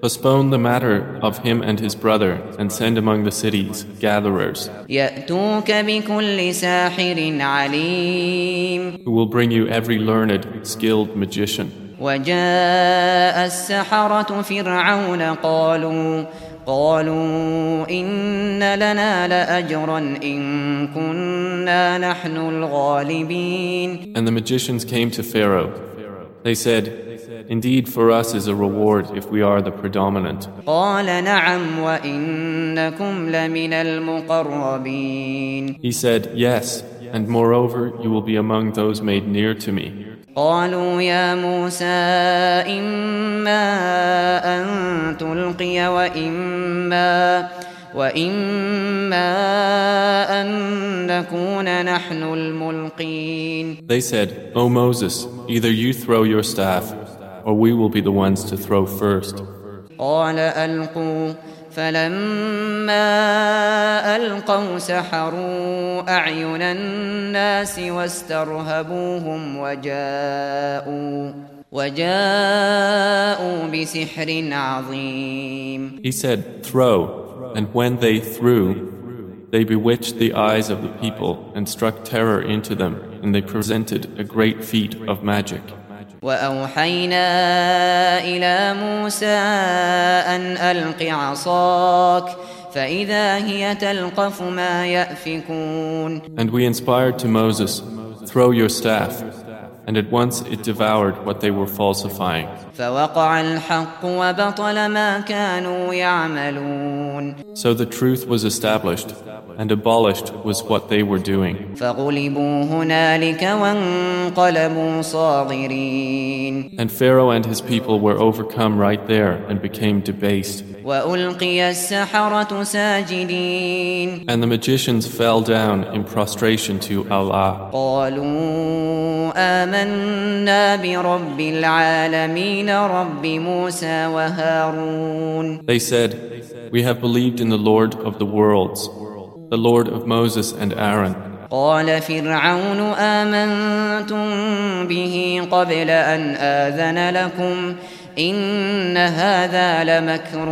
B: Postpone the matter of him and his brother and send among the cities gatherers
A: يأتوك بكل ساحر عليم
B: who will bring you every learned, skilled magician.
A: وجاء السحرة فرعون قالوا قالوا إن لنا لأجرا إن كنا نحن الغالبين
B: And the magicians came to Pharaoh. They said, Indeed, for us is a reward if we are the predominant.
A: قال نعم وإنكم لمن المقربين
B: He said, Yes, and moreover, you will be among those made near to me.
A: قالوا يا موسى إما أن تلقي وإما وإما أن نكون نحن الملقين
B: They said, O Moses, either you throw your staff, or we will be the ones to throw first.
A: قال ألقوا فلما ألقوا سحروا أعين الناس واسترهبوهم وجاءوا وجاءوا بسحر عظيم
B: He said, Throw, and when they threw, they bewitched the eyes of the people and struck terror into them, and they presented a great feat of magic.
A: وأوحينا إلى موسى أن ألق عصاك فإذا هي تلقف ما يأفكون
B: And we inspired to Moses, Throw your staff, and at once it devoured what they were falsifying.
A: فوقع الحق وبطل ما كانوا يعملون
B: So the truth was established, and abolished was what they were doing. And Pharaoh and his people were overcome right there and became debased. And the magicians fell down in prostration to Allah. They said, We have believed in the Lord of the worlds the Lord of Moses and Aaron.
A: قال فرعون آمنتم به قبل أن آذن لكم إن هذا لمكر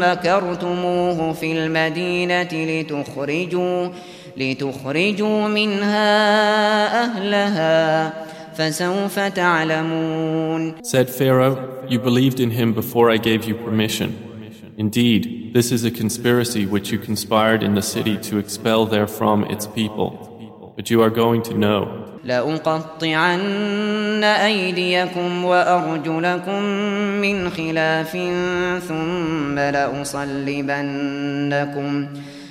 A: مكرتموه في المدينة لتخرجوا لتخرجوا منها أهلها فسوف تعلمون
B: Said Pharaoh, You believed in him before I gave you permission. Indeed, this is a conspiracy which you conspired in the city to expel therefrom its people. But you are going to know.
A: لأقطعن أيديكم وأرجلكم من خلاف ثم لأصلبنكم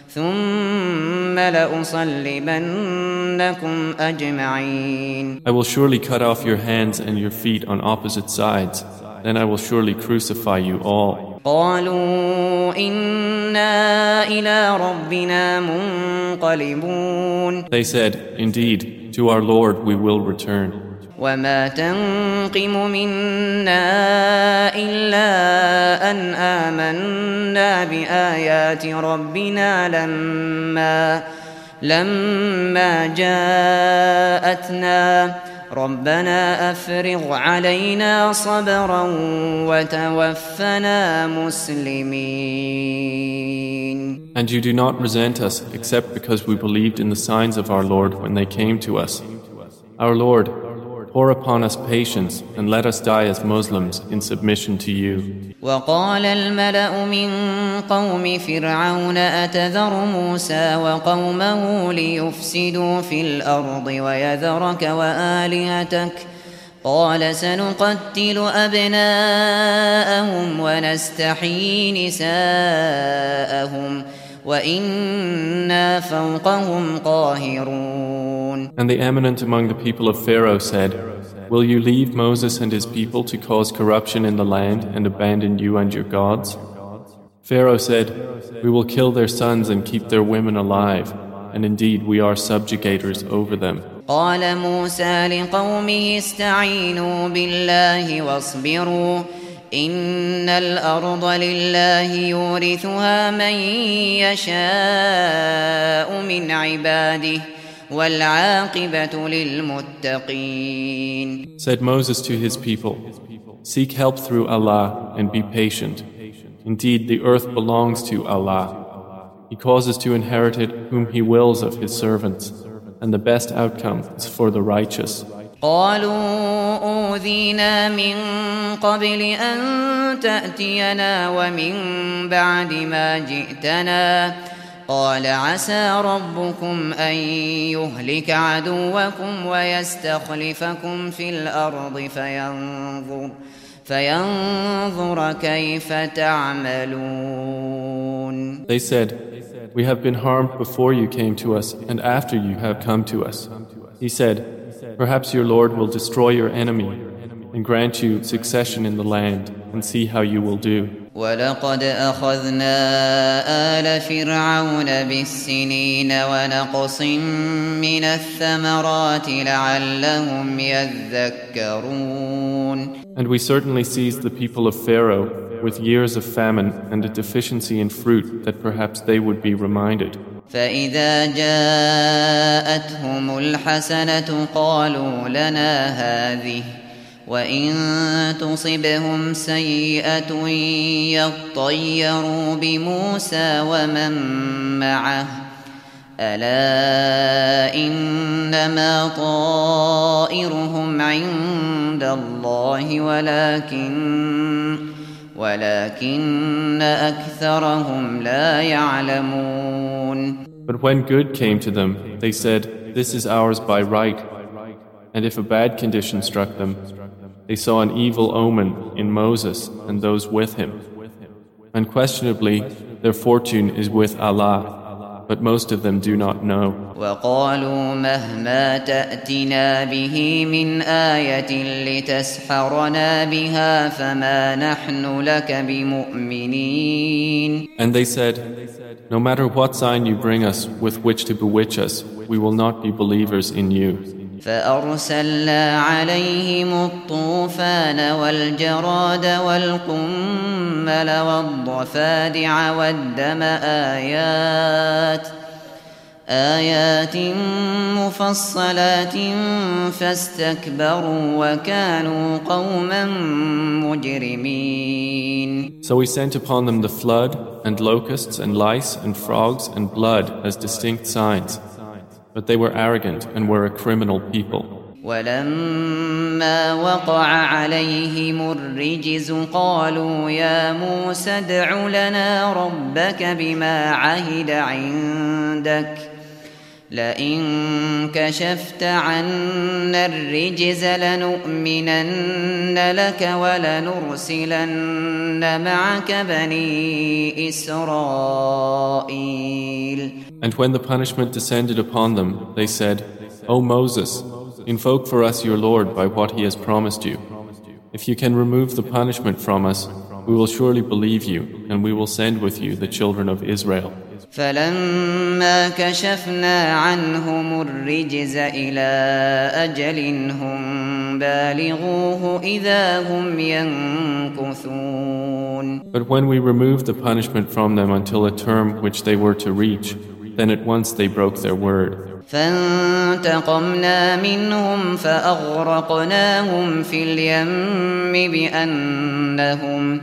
A: ثم لأصلبنكم أجمعين
B: I will surely cut off your hands and your feet on opposite sides. Then I will surely crucify you all.
A: قالوا إنا إلى ربنا منقلبون
B: They said, Indeed, to our Lord we will return.
A: وما تنقم منا إلا أن آمنا بآيات ربنا لما لما جاءتنا ربنا أفرغ علينا صبرا وتوفنا مسلمين
B: And you do not resent us except because we believed in the signs of our Lord when they came to us. Our Lord, Pour upon us patience and let us die as Muslims in submission to you.
A: وقال الملأ من قوم فرعون أتذر موسى وقومه ليفسدوا في الأرض ويذرك وآلهتك قال سنقتل أبناءهم ونستحيي نساءهم وإنا فوقهم قاهرون
B: And the eminent among the people of Pharaoh said, Will you leave Moses and his people to cause corruption in the land and abandon you and your gods? Pharaoh said, We will kill their sons and keep their women alive, and indeed we are subjugators over them.
A: قال موسى لقومه استعينوا بالله واصبروا إن الأرض لله يورثها من يشاء من عباده والعاقبة للمتقين
B: Said Moses to his people, Seek help through Allah and be patient. Indeed, the earth belongs to Allah. He causes to inherit it whom He wills of His servants, and the best outcome is for the righteous.
A: قالوا أوذينا من قبل أن تأتينا ومن بعد ما جئتنا قال عسى ربكم أن يهلك عدوكم ويستخلفكم في الأرض فينظر فينظر كيف تعملون
B: They said, We have been harmed before you came to us and after you have come to us. He said, Perhaps your Lord will destroy your enemy and grant you succession in the land and see how you will do.
A: ولقد أخذنا آل فرعون بالسنين ونقص من الثمرات لعلهم يذكرون
B: And we certainly seized the people of Pharaoh with years of famine and a deficiency in fruit that perhaps they would be reminded.
A: فإذا جاءتهم الحسنة قالوا لنا هذه وإن تصبهم سيئة يطيروا بموسى ومن معه ألا إنما طائرهم عند الله ولكن ولكن أكثرهم لا يعلمون
B: But when good came to them, they said, This is ours by right. And if a bad condition struck them, they saw an evil omen in Moses and those with him. Unquestionably, their fortune is with Allah, but most of them do not know.
A: وقالوا مهما تأتنا به من آية لتسحرنا بها فما نحن لك بمؤمنين
B: And they said, No matter what sign you bring us with which to bewitch us, we will not be believers in you.
A: فأرسلنا عليهم الطوفان والجراد والقمل والضفادع والدم آيات آيات مفصلات فاستكبروا وكانوا قوما مجرمين
B: So we sent upon them the flood, and locusts, and lice, and frogs, and blood as distinct signs. But they were arrogant and were a criminal people.
A: ولما وقع عليهم الرجز قالوا يا موسى ادع لنا ربك بما عهد عندك لئن كشفت عنا الرجز لنؤمنن لك ولنرسلن معك بني إسرائيل
B: And when the punishment descended upon them, they said, O Moses, invoke for us your Lord by what he has promised you. If you can remove the punishment from us, we will surely believe you, and we will send with you the children of Israel.
A: فلما كشفنا عنهم الرجز إلى أجل هم بالغوه إذا هم ينكثون
B: But when we removed the punishment from them until a term which they were to reach, then at once they broke their word.
A: فانتقمنا منهم فأغرقناهم في اليم بأنهم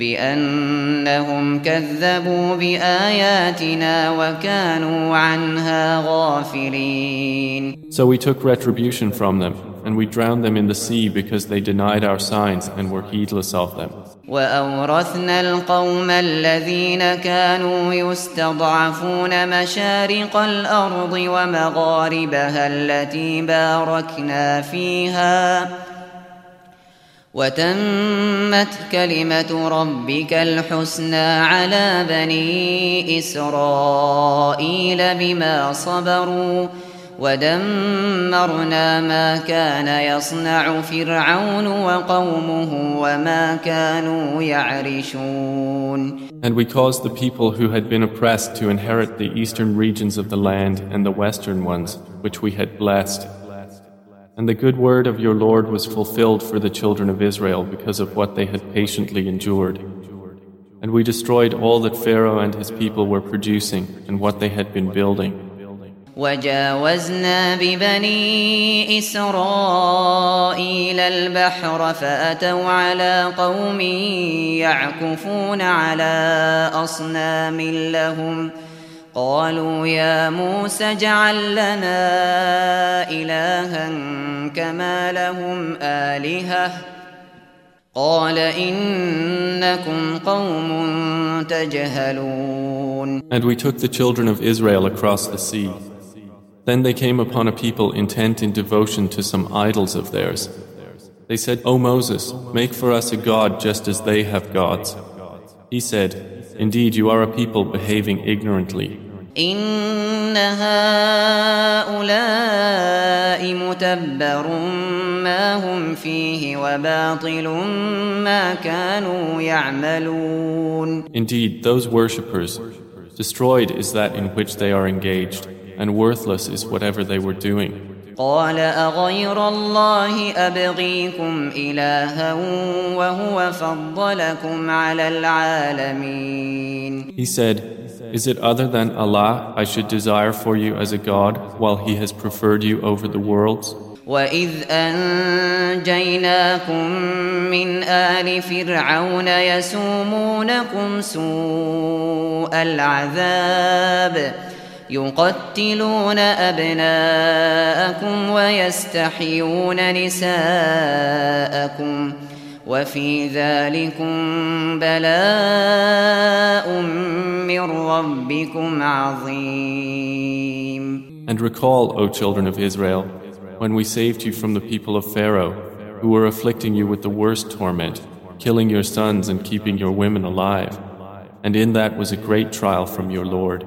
A: بأنهم كذبوا بآياتنا وكانوا عنها غافلين
B: So we took retribution from them and we drowned them in the sea because they denied our signs and were heedless of them.
A: وأورثنا القوم الذين كانوا يستضعفون مشارق الأرض ومغاربها التي باركنا فيها وتمت كلمة ربك الحسنى على بني إسرائيل بما صبروا ودمرنا ما كان يصنع فرعون وقومه وما كانوا يعرشون
B: And we caused the people who had been oppressed to inherit the eastern regions of the land and the western ones, which we had blessed. And the good word of your Lord was fulfilled for the children of Israel because of what they had patiently endured. And we destroyed all that Pharaoh and his people were producing and what they had been building.
A: وجاوزنا ببني إسرائيل البحر فأتوا على قوم يعكفون على أصنام لهم قالوا يا موسى اجعل لنا إلها كما لهم آلهة قال إنكم قوم تجهلون
B: And we took the children of Israel across the sea. Then they came upon a people intent in devotion to some idols of theirs. They said, O Moses, make for us a god just as they have gods. He said, Indeed, you are a people behaving ignorantly.
A: إن هؤلاء متبر ما هم فيه وباطل ما كانوا يعملون
B: Indeed, those worshippers, destroyed is that in which they are engaged, and worthless is whatever they were doing.
A: قال أغير الله أبغيكم إلها وهو فضلكم على العالمين
B: He said, Is it other than Allah I should desire for you as a God while He has preferred you over the worlds?
A: وإذ أنجيناكم من آل فرعون يسومونكم سوء العذاب يقتلون أبناءكم ويستحيون نساءكم وفي ذلكم بلاء من ربكم عظيم
B: And recall, O children of Israel, when we saved you from the people of Pharaoh, who were afflicting you with the worst torment, killing your sons and keeping your women alive. And in that was a great trial from your Lord.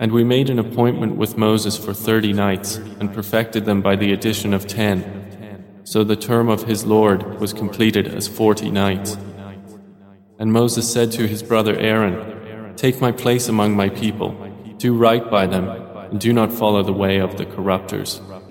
B: And we made an appointment with Moses for 30 nights and perfected them by the addition of 10. So the term of his Lord was completed as 40 nights. And Moses said to his brother Aaron, Take my place among my people, do right by them, and do not follow the way of the corrupters.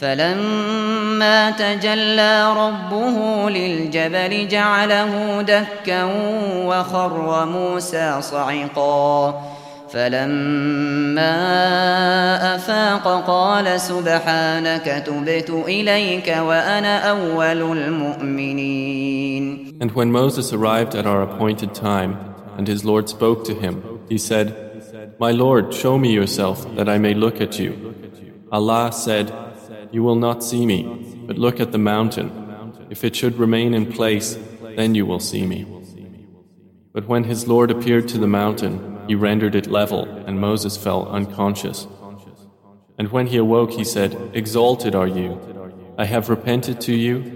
A: فلما تجلى ربه للجبل جعله دكا وخر موسى صعقا فلما أفاق قال سبحانك تبت إليك وأنا أول المؤمنين
B: And when Moses arrived at our appointed time, and his Lord spoke to him, he said, My Lord, show me yourself, that I may look at you. Allah said, You will not see me, but look at the mountain. If it should remain in place, then you will see me. But when his Lord appeared to the mountain, he rendered it level, and Moses fell unconscious. And when he awoke, he said, Exalted are you. I have repented to you,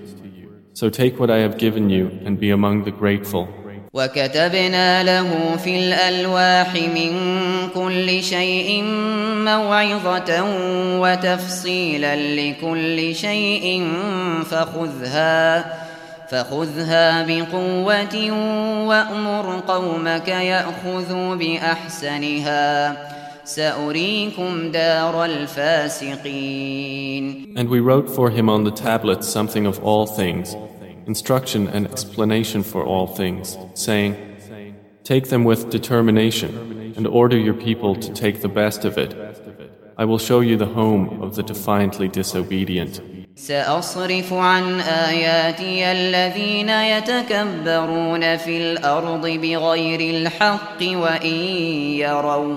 B: So take what I have given you and be among the grateful.
A: وكتبنا له في الألواح من كل شيء موعظة وتفصيلا لكل شيء فخذها فخذها بقوة وأمر قومك يأخذوا بأحسنها سأريكم دار الفاسقين
B: And we wrote for him on the tablets something of all things, instruction and explanation for all things, saying, Take them with determination and order your people to take the best of it. I will show you the home of the defiantly disobedient.
A: سأصرف عن آياتي الذين يتكبرون في الأرض بغير الحق وإن يروا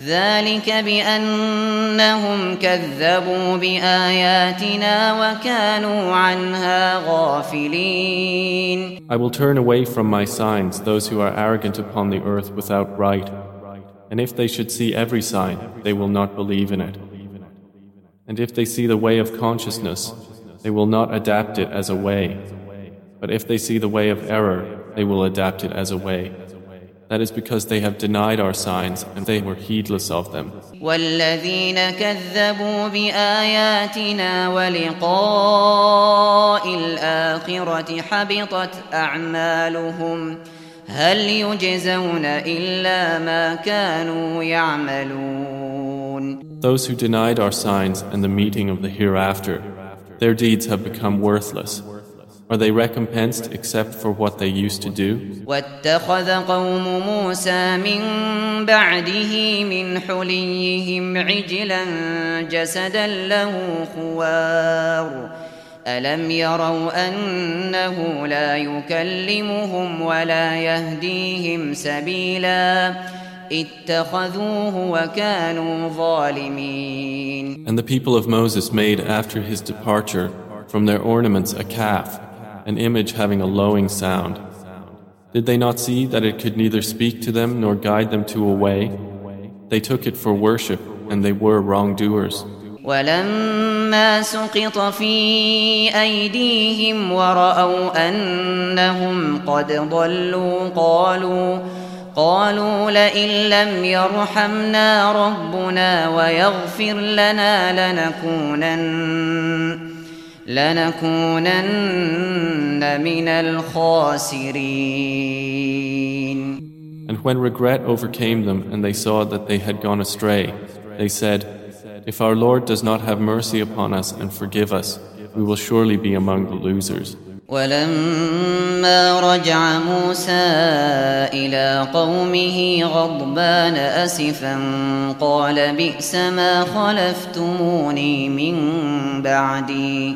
A: ذلك بأنهم كذبوا بآياتنا وكانوا عنها غافلين
B: I will turn away from my signs those who are arrogant upon the earth without right. And if they should see every sign, they will not believe in it. And if they see the way of consciousness, they will not adapt it as a way. But if they see the way of error, they will adapt it as a way. That is because they have denied our signs and they were heedless of them.
A: والذين كذبوا بآياتنا ولقاء الآخرة حبطت أعمالهم هل يجزون إلا ما كانوا يعملون
B: Those who denied our signs and the meeting of the hereafter, their deeds have become worthless. Are they recompensed except for what they used to do?
A: واتخذ قوم موسى من بعده من حليهم عجلا جسدا له خوار ألم يروا أنه لا يكلمهم ولا يهديهم سبيلا اتخذوه وكانوا ظالمين
B: And the people of Moses made after his departure from their ornaments a calf, an image having a lowing sound. Did they not see that it could neither speak to them nor guide them to a way? They took it for worship, and they were wrongdoers.
A: ولما سقط في أيديهم ورأوا أنهم قد ضلوا قالوا قالوا لئن لم يرحمنا ربنا ويغفر لنا لنكونن لنكونن من الخاسرين
B: And when regret overcame them and they saw that they had gone astray, they said, If our Lord does not have mercy upon us and forgive us, we will surely be among the losers.
A: ولما رجع موسى إلى قومه غضبان أسفا قال بئس ما خلفتموني من بعدي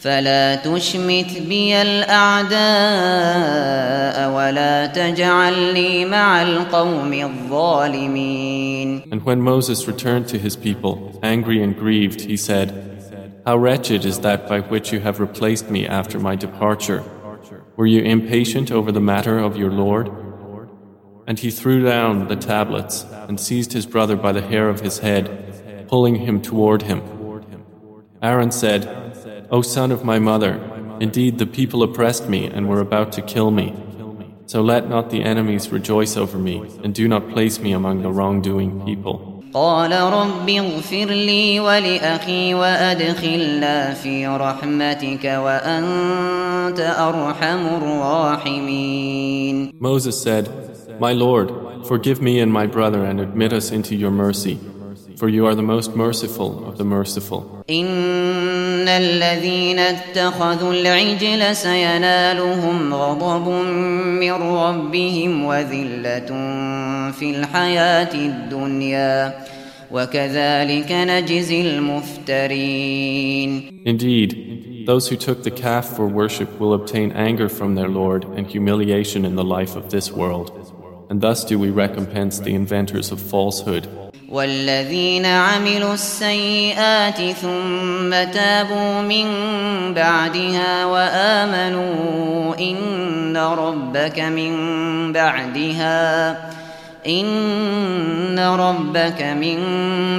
A: فلا تشمت بي الأعداء ولا تجعلني مع القوم الظالمين
B: And when Moses returned to his people, angry and grieved, he said, How wretched is that by which you have replaced me after my departure. Were you impatient over the matter of your Lord? And he threw down the tablets and seized his brother by the hair of his head, pulling him toward him. Aaron said, O son of my mother, indeed the people oppressed me and were about to kill me. So let not the enemies rejoice over me, and do not place me among the wrongdoing people.
A: قال رب اغفر لي ولأخي وأدخلنا في رحمتك وأنت أرحم الراحمين
B: Moses said, My Lord, forgive me and my brother and admit us into your mercy, for you are the most merciful of the merciful.
A: إن الذين اتخذوا العجل سينالهم غضب من ربهم وذلة في الحياة الدنيا وكذلك نجزي المفترين
B: Indeed, those who took the calf for worship will obtain anger from their Lord and humiliation in the life of this world. And thus do we recompense the inventors of falsehood.
A: والذين عملوا السيئات ثم تابوا من بعدها وآمنوا إن ربك من بعدها إن ربك من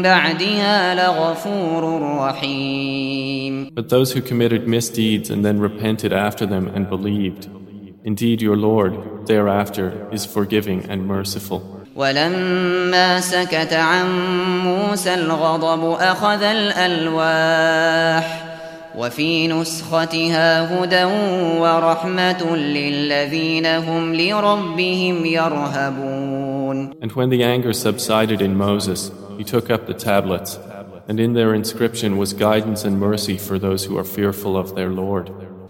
A: بعدها لغفور رحيم
B: But those who committed misdeeds and then repented after them and believed, indeed your Lord thereafter is forgiving and merciful.
A: ولما سكت عن موسى الغضب أخذ الألواح وفي نسختها هدى ورحمة للذين هم لربهم يرهبون
B: And when the anger subsided in Moses, he took up the tablets, and in their inscription was guidance and mercy for those who are fearful of their Lord.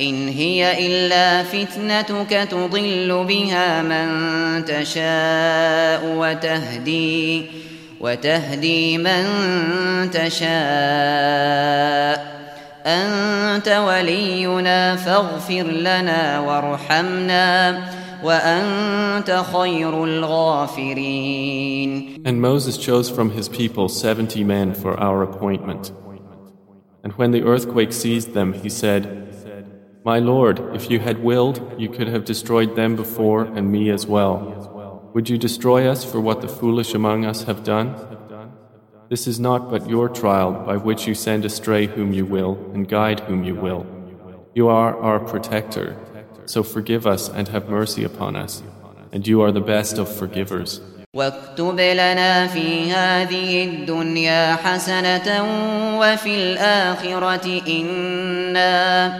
A: إن هي إلا فتنتك تضل بها من تشاء وتهدي وتهدي من تشاء أنت ولينا فاغفر لنا وارحمنا وأنت خير الغافرين
B: And Moses chose from his people seventy men for our appointment. And when the earthquake seized them, he said, My Lord, if you had willed, you could have destroyed them before and me as well. Would you destroy us for what the foolish among us have done? This is not but your trial by which you send astray whom you will and guide whom you will. You are our protector, so forgive us and have mercy upon us, and you are the best of forgivers.
A: واكتب لنا في هذه الدنيا حسنة وفي الآخرة إنا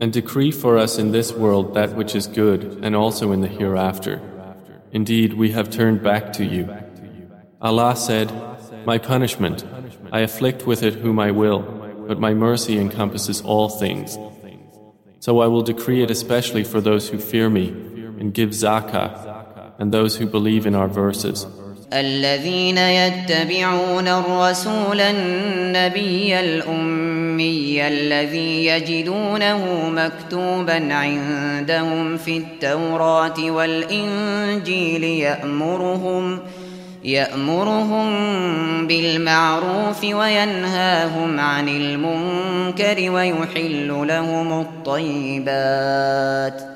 B: And decree for us in this world that which is good and also in the hereafter. Indeed, we have turned back to you. Allah said, My punishment, I afflict with it whom I will, but my mercy encompasses all things. So I will decree it especially for those who fear me and give zakah and those who believe in our verses.
A: الذين يتبعون الرسول النبي الأمي الذي يجدونه مكتوبا عندهم في التوراة والإنجيل يأمرهم يأمرهم بالمعروف وينهاهم عن المنكر ويحل لهم الطيبات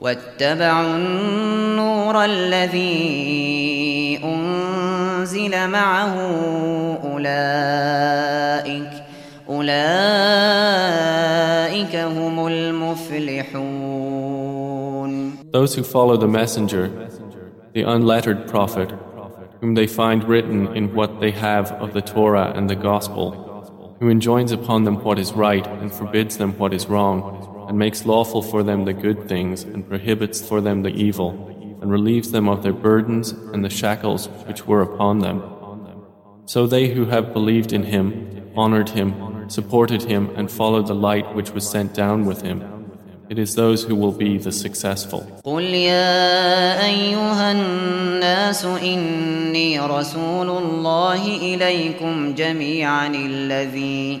A: واتبعوا النور الذي أنزل معه أولئك أولئك هم المفلحون
B: Those who follow the messenger, the unlettered prophet, whom they find written in what they have of the Torah and the Gospel, who enjoins upon them what is right and forbids them what is wrong, and makes lawful for them the good things and prohibits for them the evil, and relieves them of their burdens and the shackles which were upon them. So they who have believed in him, honored him, supported him, and followed the light which was sent down with him. It is those who will be the successful.
A: قل يا أيها الناس إني رسول الله إليكم جميعا الذي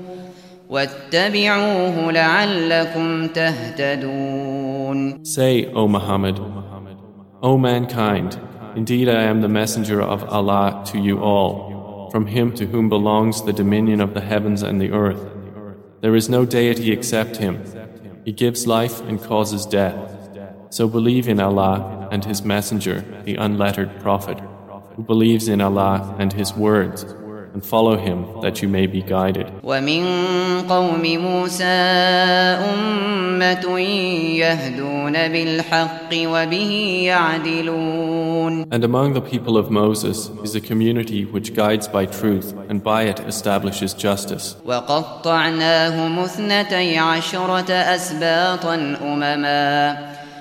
A: واتبعوه لعلكم تهتدون
B: Say, O Muhammad, O mankind, indeed I am the messenger of Allah to you all, from him to whom belongs the dominion of the heavens and the earth. There is no deity except him. He gives life and causes death. So believe in Allah and His Messenger, the unlettered Prophet, who believes in Allah and His words and follow him that you may be guided.
A: ومن قوم موسى أمة يهدون بالحق وبه يعدلون
B: And among the people of Moses is a community which guides by truth and by it establishes justice.
A: وقطعناهم اثنتي عشرة أسباطا أمما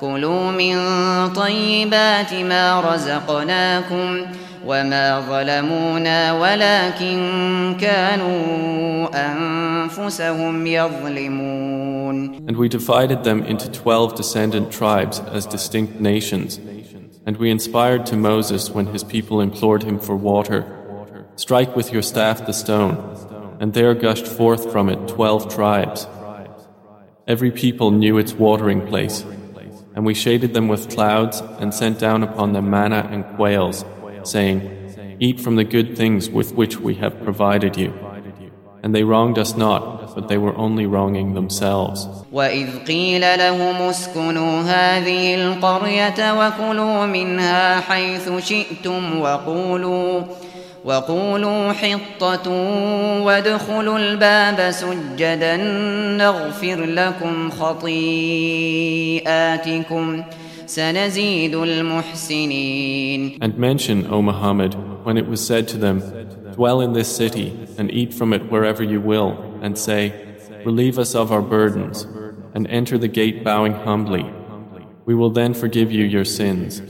A: كلوا من طيبات ما رزقناكم وما ظلمونا ولكن كانوا أنفسهم يظلمون
B: And we divided them into twelve descendant tribes as distinct nations. And we inspired to Moses when his people implored him for water, Strike with your staff the stone, and there gushed forth from it twelve tribes. Every people knew its watering place. And we shaded them with clouds and sent down upon them manna and quails, saying, Eat from the good things with which we have provided you. And they wronged us not, but they were only wronging themselves.
A: وإذ قيل لهم اسكنوا هذه القرية وكلوا منها حيث شئتم وقولوا وقولوا حطة وادخلوا الباب سجدا نغفر لكم خطيئاتكم سنزيد المحسنين
B: And mention, O Muhammad, when it was said to them, Dwell in this city and eat from it wherever you will, and say, Relieve us of our burdens, and enter the gate bowing humbly. We will then forgive you your sins.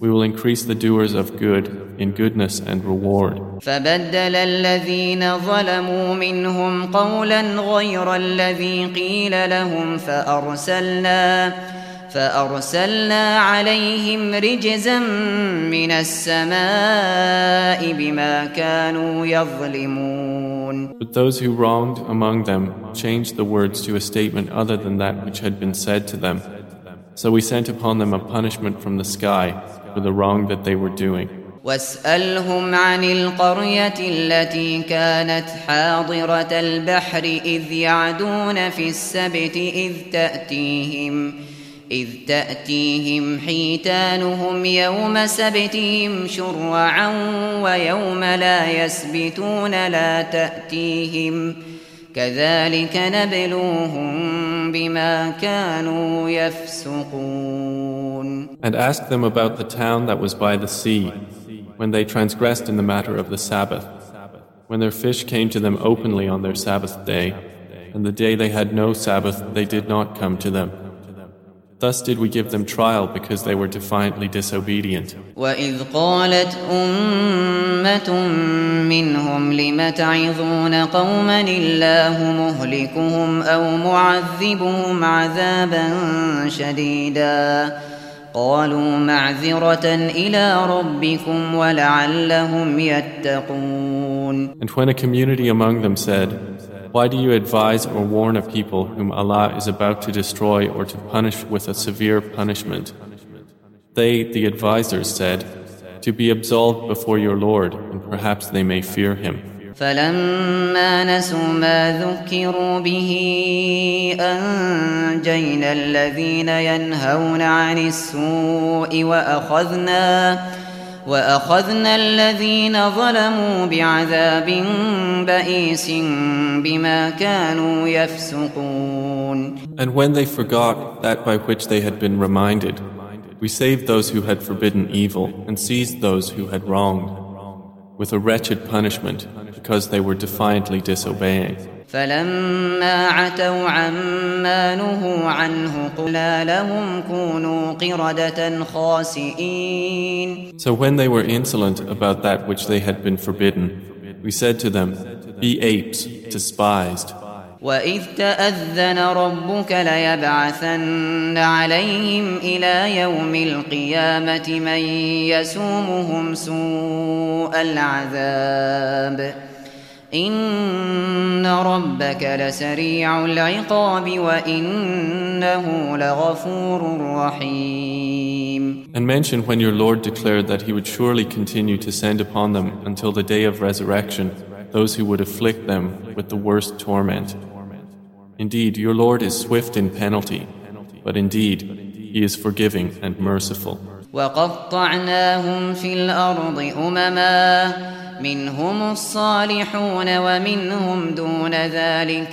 B: We will increase the doers of good in goodness and reward.
A: فبدل الذين ظلموا منهم قولا غير الذي قيل لهم فأرسلنا فأرسلنا عليهم رجزا من السماء بما كانوا يظلمون
B: But those who wronged among them changed the words to a statement other than that which had been said to them. So we sent upon them a punishment from the sky for the wrong that they were doing.
A: واسألهم عن القرية التي كانت حاضرة البحر إذ يعدون في السبت إذ تأتيهم إذ تأتيهم حيتانهم يوم سبتهم شرعا ويوم لا يسبتون لا تأتيهم كذلك نبلوهم بما كانوا يفسقون
B: And ask them about the town that was by the sea, when they transgressed in the matter of the Sabbath, when their fish came to them openly on their Sabbath day, and the day they had no Sabbath they did not come to them. Thus did we give them trial because they were defiantly disobedient.
A: وإذ قالت أمة منهم لم تعظون قوما الله مهلكهم أو معذبهم عذابا شديدا قالوا معذرة إلى ربكم ولعلهم يتقون
B: And when a community among them said, Why do you advise or warn a people whom Allah is about to destroy or to punish with a severe punishment? They, the advisers, said, To be absolved before your Lord, and perhaps they may fear Him.
A: فلما نسوا ما ذكروا به أنجينا الذين ينهون عن السوء وأخذنا وأخذنا الذين ظلموا بعذاب بئيس بما كانوا يفسقون
B: And when they forgot that by which they had been reminded, we saved those who had forbidden evil and seized those who had wronged with a wretched punishment because they were defiantly disobeying.
A: فلما عتوا عما نهوا عنه قلنا لهم كونوا قردة خاسئين
B: So when they were insolent about that which they had been forbidden, we said to them, Be apes, despised.
A: وإذ تأذن ربك ليبعثن عليهم إلى يوم القيامة من يسومهم سوء العذاب إن ربك لسريع العقاب وإنه لغفور رحيم
B: And mention when your Lord declared that He would surely continue to send upon them until the day of resurrection those who would afflict them with the worst torment. Indeed, your Lord is swift in penalty, but indeed, He is forgiving and merciful.
A: وقطعناهم في الأرض أمما منهم الصالحون ومنهم دون ذلك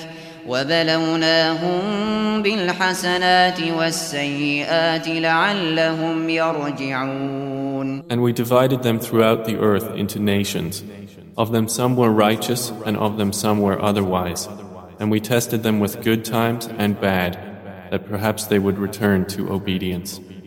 A: وبلوناهم بالحسنات والسيئات لعلهم يرجعون
B: And we divided them throughout the earth into nations. Of them some were righteous, and of them some were otherwise. And we tested them with good times and bad, that perhaps they would return to obedience.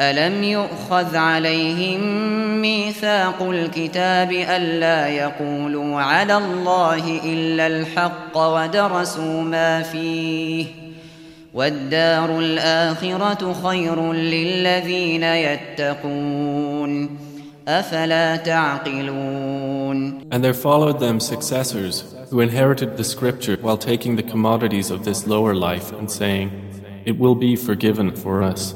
A: ألم يؤخذ عليهم ميثاق الكتاب ألا يقولوا على الله إلا الحق ودرسوا ما فيه والدار الآخرة خير للذين يتقون أفلا تعقلون
B: And there followed them successors who inherited the scripture while taking the commodities of this lower life and saying, It will be forgiven for us.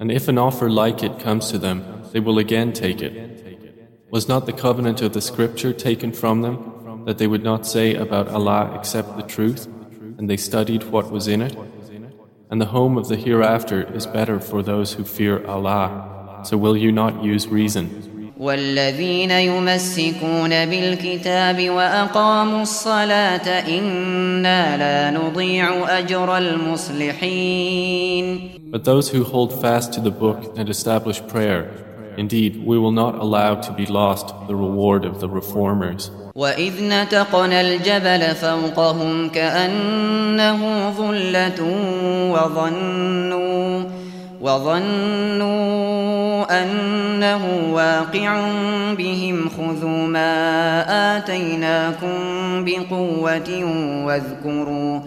B: And if an offer like it comes to them, they will again take it. Was not the covenant of the scripture taken from them that they would not say about Allah except the truth, and they studied what was in it? And the home of the hereafter is better for those who fear Allah. So will you not use reason?
A: والذين يمسكون بالكتاب وأقاموا الصلاة إنا لا نضيع أجر المصلحين
B: But those who hold fast to the book and establish prayer, Indeed, we will not allow to be lost the reward of the reformers.
A: وإذ نتقنا الجبل فوقهم كأنه ظلة وظنوا وظنوا أنه واقع بهم خذوا ما آتيناكم بقوة واذكروا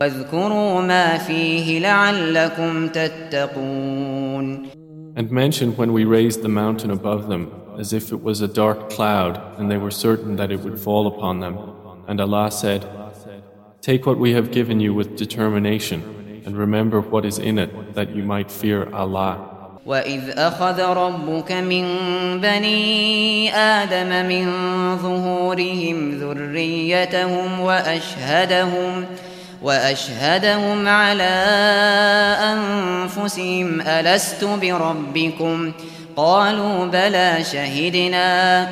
A: واذكروا ما فيه لعلكم تتقون
B: And mention when we raised the mountain above them as if it was a dark cloud and they were certain that it would fall upon them. And Allah said, Take what we have given you with determination and remember what is in it that you might fear Allah.
A: وإذ أخذ ربك من بني آدم من ظهورهم ذريتهم وأشهدهم وأشهدهم على أنفسهم ألست بربكم قالوا بلى شهدنا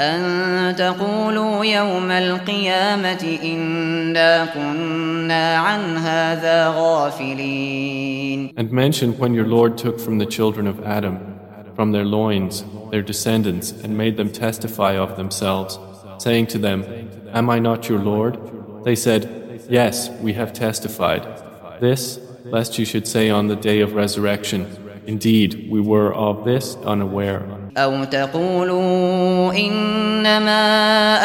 A: أن تقولوا يوم القيامة إنا كنا عن هذا غافلين
B: And mention when your Lord took from the children of Adam, from their loins, their descendants, and made them testify of themselves, saying to them, Am I not your Lord? They said, Yes, we have testified. This, lest you should say on the day of resurrection, Indeed, we were of this unaware.
A: أو تقولوا إنما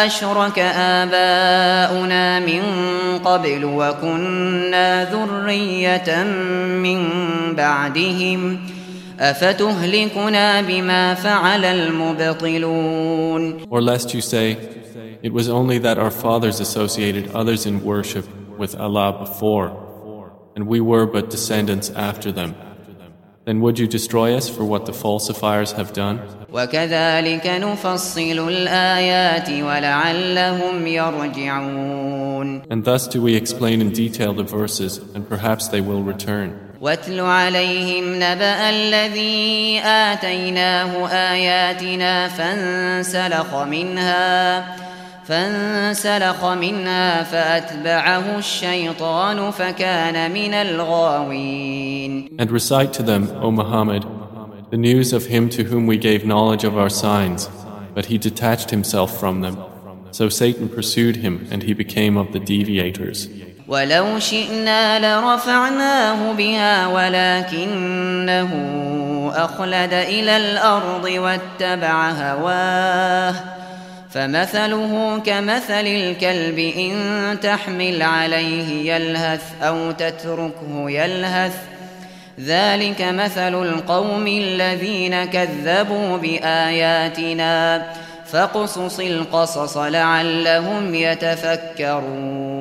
A: أشرك آباؤنا من قبل وكنا ذرية من بعدهم أفتهلكنا بما فعل المبطلون
B: Or lest you say, it was only that our fathers associated others in worship with Allah before, and we were but descendants after them. Then would you destroy us for what the falsifiers have done?
A: وكذلك نفصل الآيات ولعلهم يرجعون
B: And thus do we explain in detail the verses, and perhaps they will return.
A: واتل عليهم نبأ الذي آتيناه آياتنا فانسلخ منها فانسلخ منها فأتبعه الشيطان فكان من الغاوين
B: And recite to them, O Muhammad, the news of him to whom we gave knowledge of our signs, but he detached himself from them. So Satan pursued him, and he became of the deviators.
A: ولو شئنا لرفعناه بها ولكنه أخلد إلى الأرض واتبع هواه فمثله كمثل الكلب إن تحمل عليه يلهث أو تتركه يلهث ذلك مثل القوم الذين كذبوا بآياتنا فاقصص القصص لعلهم يتفكرون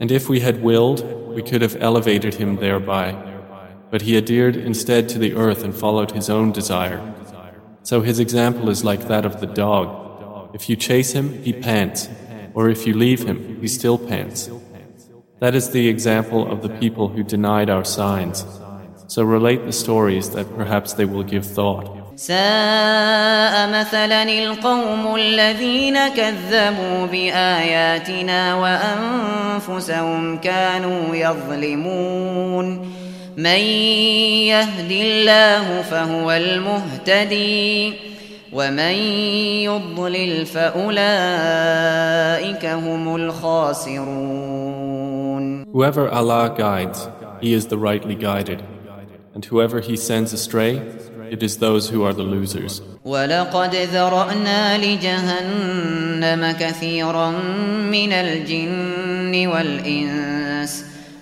B: And if we had willed, we could have elevated him thereby. But he adhered instead to the earth and followed his own desire. So his example is like that of the dog. If you chase him, he pants, or if you leave him, he still pants. That is the example of the people who denied our signs. So relate the stories that perhaps they will give thought.
A: ساء مثلا القوم الذين كذبوا بآياتنا وأنفسهم كانوا يظلمون من يهد الله فهو المهتدي ومن يضلل فأولئك هم الخاسرون
B: Whoever Allah guides, he is the rightly guided. And whoever he sends astray, it is those who are the losers.
A: ولقد ذرأنا لجهنم كثيرا من الجن والإنس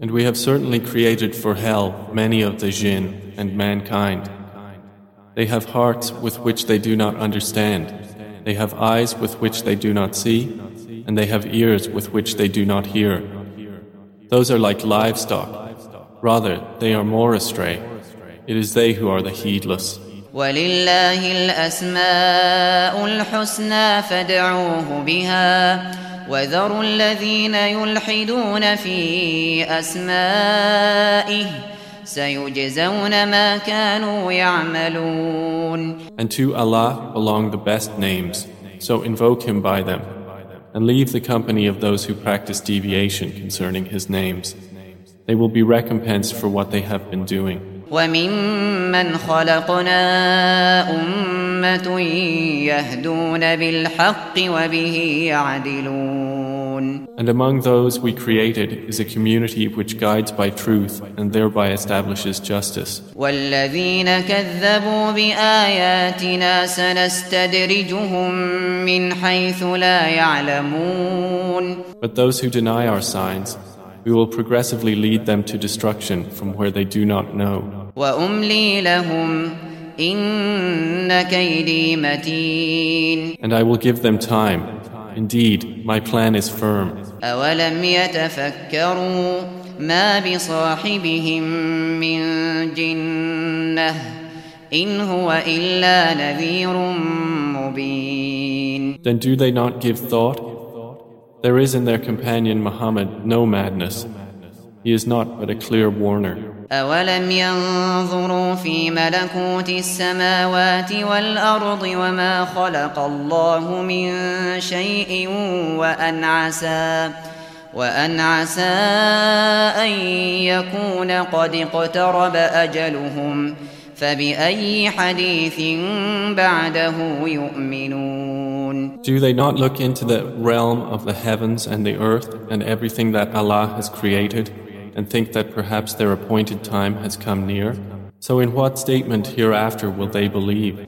B: And we have certainly created for hell many of the jinn and mankind. They have hearts with which they do not understand. They have eyes with which they do not see. And they have ears with which they do not hear. Those are like livestock. Rather, they are more astray. It is they who are the heedless.
A: ولله الأسماء الحسنى فادعوه بها وذروا الذين يلحدون في أسمائه سيجزون ما كانوا يعملون
B: And to Allah belong the best names, so invoke Him by them, and leave the company of those who practice deviation concerning His names. They will be recompensed for what they have been doing.
A: وممن خلقنا أمة يهدون بالحق وبه يعدلون
B: And among those we created is a community which guides by truth and thereby establishes justice.
A: والذين كذبوا بآياتنا سنستدرجهم من حيث لا يعلمون
B: But those who deny our signs, we will progressively lead them to destruction from where they do not know.
A: وأملي لهم إن كيدي متين
B: And I will give them time. Indeed, my plan is firm.
A: أولم يتفكروا ما بصاحبهم من جنة إن هو إلا نذير مبين
B: Then do they not give thought? There is in their companion Muhammad no madness. He is not but a clear warner.
A: أولم ينظروا في ملكوت السماوات والأرض وما خلق الله من شيء وأن عسى وأن عسى أن يكون قد اقترب أجلهم فبأي حديث بعده يؤمنون
B: do they not look into the realm of the heavens and the earth and everything that Allah has created and think that perhaps their appointed time has come near? So in what statement hereafter will they believe?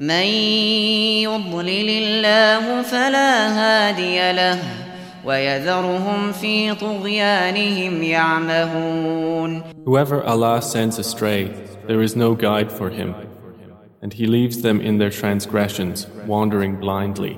B: Whoever Allah sends astray, there is no guide for him, and He leaves them in their transgressions, wandering blindly.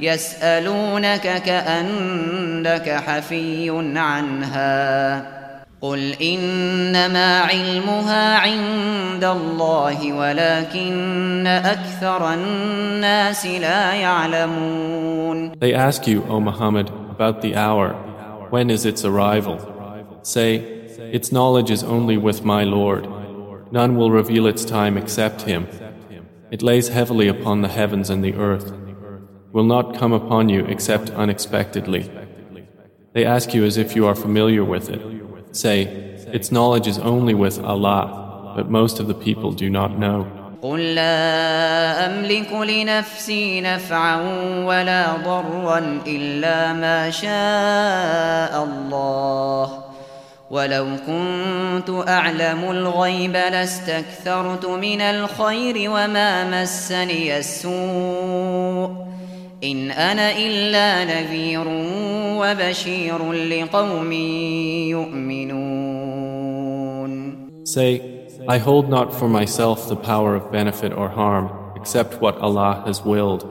A: يسألونك كأنك حفي عنها قل إنما علمها عند الله ولكن أكثر الناس لا يعلمون
B: They ask you, O Muhammad, about the hour. When is its arrival? Say, its knowledge is only with my Lord. None will reveal its time except Him. It lays heavily upon the heavens and the earth. Will not come upon you except unexpectedly. They ask you as if you are familiar with it. Say, its knowledge is only with Allah, but most of the people do not know.
A: قل لا أملك لنفسي نفعا ولا ضرا إلا ما شاء الله ولو كنت أعلم الغيب لاستكثرت من الخير وما مسني السوء إن أنا إلا نذير وبشير لقوم يؤمنون
B: Say, I hold not for myself the power of benefit or harm except what Allah has willed.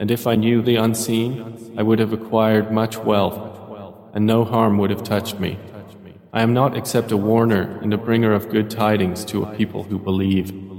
B: And if I knew the unseen, I would have acquired much wealth, and no harm would have touched me. I am not except a warner and a bringer of good tidings to a people who believe.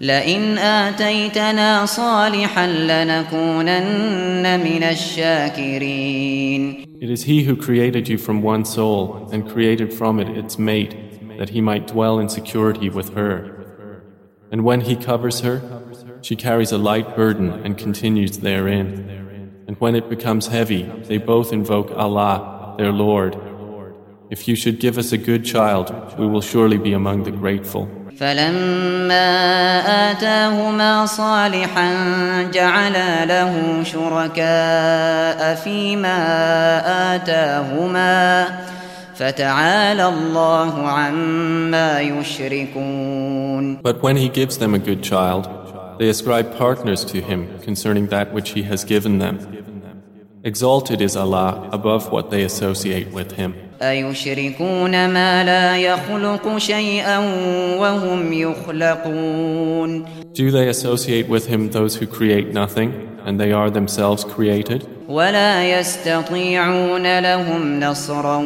A: لئن آتيتنا صالحا لنكونن من الشاكرين
B: It is He who created you from one soul and created from it its mate that He might dwell in security with her. And when He covers her, she carries a light burden and continues therein. And when it becomes heavy, they both invoke Allah, their Lord. If you should give us a good child, we will surely be among the grateful.
A: فلما آتاهما صالحا جعلا له شركاء فيما آتاهما فتعالى الله عما يشركون
B: But when he gives them a good child, they ascribe partners to him concerning that which he has given them. Exalted is Allah above what they associate with him.
A: أيشركون ما لا يخلق شيئا وهم يخلقون
B: Do they associate with him those who create nothing, and they are themselves created?
A: ولا يستطيعون لهم نصرا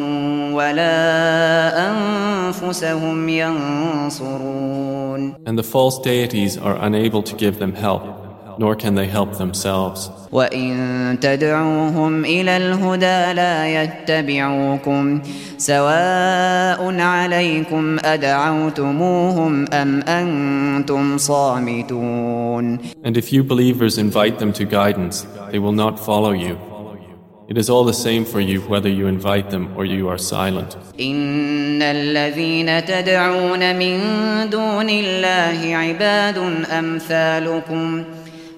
A: ولا أنفسهم ينصرون
B: And the false deities are unable to give them help, nor can they help themselves.
A: وإن تدعوهم إلى الهدى لا يتبعوكم سواء عليكم أدعوتموهم أم أنتم صامتون
B: And if you believers invite them to guidance, they will not follow you. It is all the same for you whether you invite them or you are silent.
A: إن الذين تدعون من دون الله عباد أمثالكم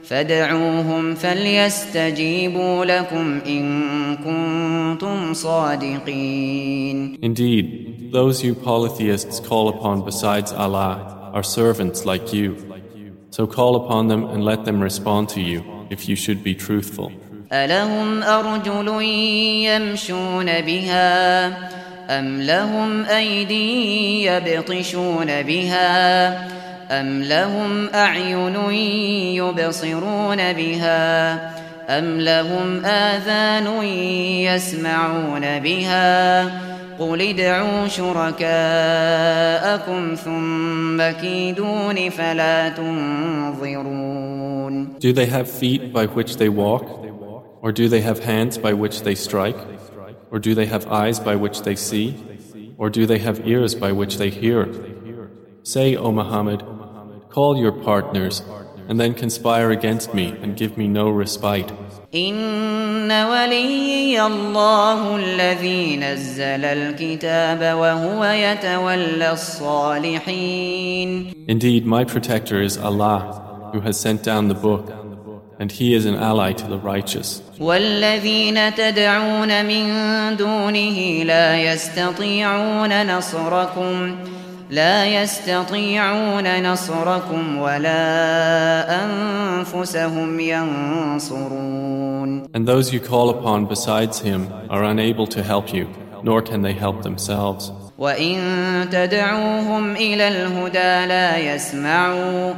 A: فادعوهم فليستجيبوا لكم إن كنتم صادقين
B: Indeed, those you polytheists call upon besides Allah are servants like you. So call upon them and let them respond to you if you should be truthful.
A: ألهم أرجل يمشون بها أم لهم أيدي يبطشون بها أم لهم أعين يبصرون بها أم لهم آذان يسمعون بها قل ادعوا شركاءكم ثم كيدون فلا تنظرون
B: Do they have feet by which they walk? Or do they have hands by which they strike? Or do they have eyes by which they see? Or do they have ears by which they hear? Say, O Muhammad, call your partners and then conspire against me and give me no respite.
A: إن وليي الله الذي نزل الكتاب وهو يتولى الصالحين
B: Indeed, my protector is Allah, who has sent down the book, and He is an ally to the righteous.
A: والذين تدعون من دونه لا يستطيعون نصركم لا يستطيعون نصركم ولا أنفسهم ينصرون
B: And those you call upon besides Him are unable to help you, nor can they help themselves.
A: وإن تدعوهم إلى الهدى لا يسمعوا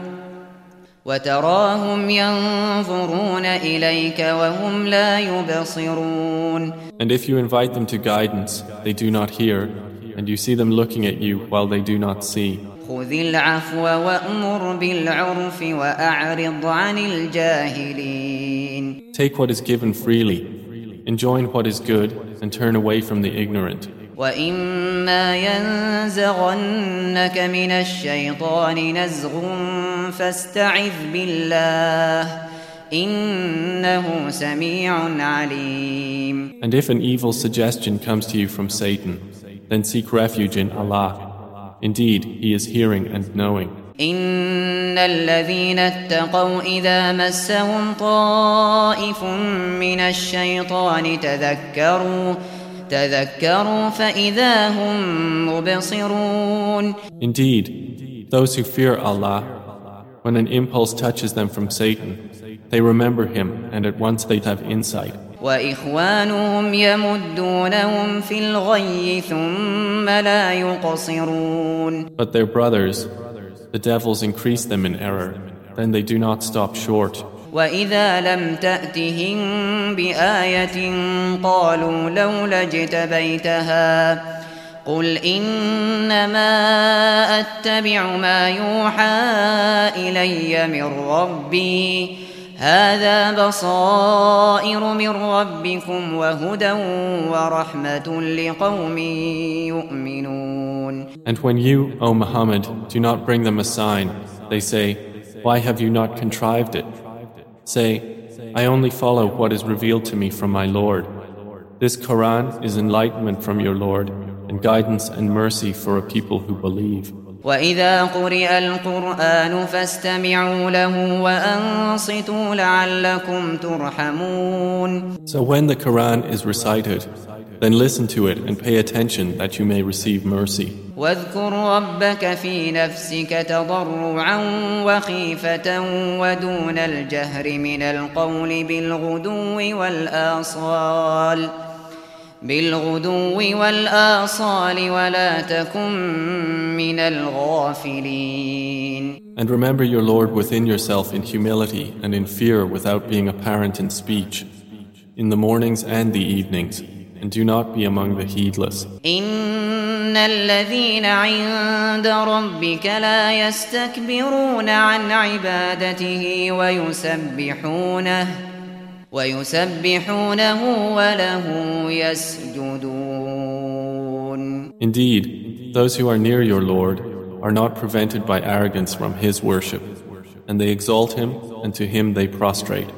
A: وتراهم ينظرون إليك وهم لا يبصرون
B: And if you invite them to guidance, they do not hear, and you see them looking at you while they do not see.
A: خذ العفو وأمر بالعرف وأعرض عن الجاهلين
B: Take what is given freely, enjoin what is good, and turn away from the ignorant.
A: وإما ينزغنك من الشيطان نزغ فاستعذ بالله إنه سميع عليم
B: And if an evil suggestion comes to you from Satan, then seek refuge in Allah. Indeed, He is hearing and knowing.
A: إن الذين اتقوا إذا مسهم طائف من الشيطان تذكروا تذكروا فإذا هم مبصرون
B: Indeed, those who fear Allah, when an impulse touches them from Satan, they remember Him and at once they have insight.
A: وإخوانهم يمدونهم في الغي ثم لا يقصرون
B: But their brothers, the devils increase them in error, then they do not stop short.
A: وإذا لم تأتهم بآية قالوا لولا اجتبيتها قل إنما أتبع ما يوحى إلي من ربي هذا بصائر من ربكم وهدى ورحمة لقوم يؤمنون
B: And when you, O Muhammad, do not bring them a sign, they say, Why have you not contrived it? Say, I only follow what is revealed to me from my Lord. This Quran is enlightenment from your Lord and guidance and mercy for a people who believe.
A: وإذا قرئ القرآن فاستمعوا له وأنصتوا لعلكم ترحمون
B: So when the Quran is recited, then listen to it and pay attention that you may receive mercy.
A: واذكر ربك في نفسك تضرعا وخيفة ودون الجهر من القول بالغدو والآصال بالغدو والآصال ولا تكن من الغافلين
B: And remember your Lord within yourself in humility and in fear without being apparent in speech, in the mornings and the evenings, and do not be among the heedless.
A: إن الذين عند ربك لا يستكبرون عن عبادته ويسبحونه ويسبحونه وله يسجدون
B: Indeed, those who are near your Lord are not prevented by arrogance from His worship, and they exalt Him, and to Him they prostrate.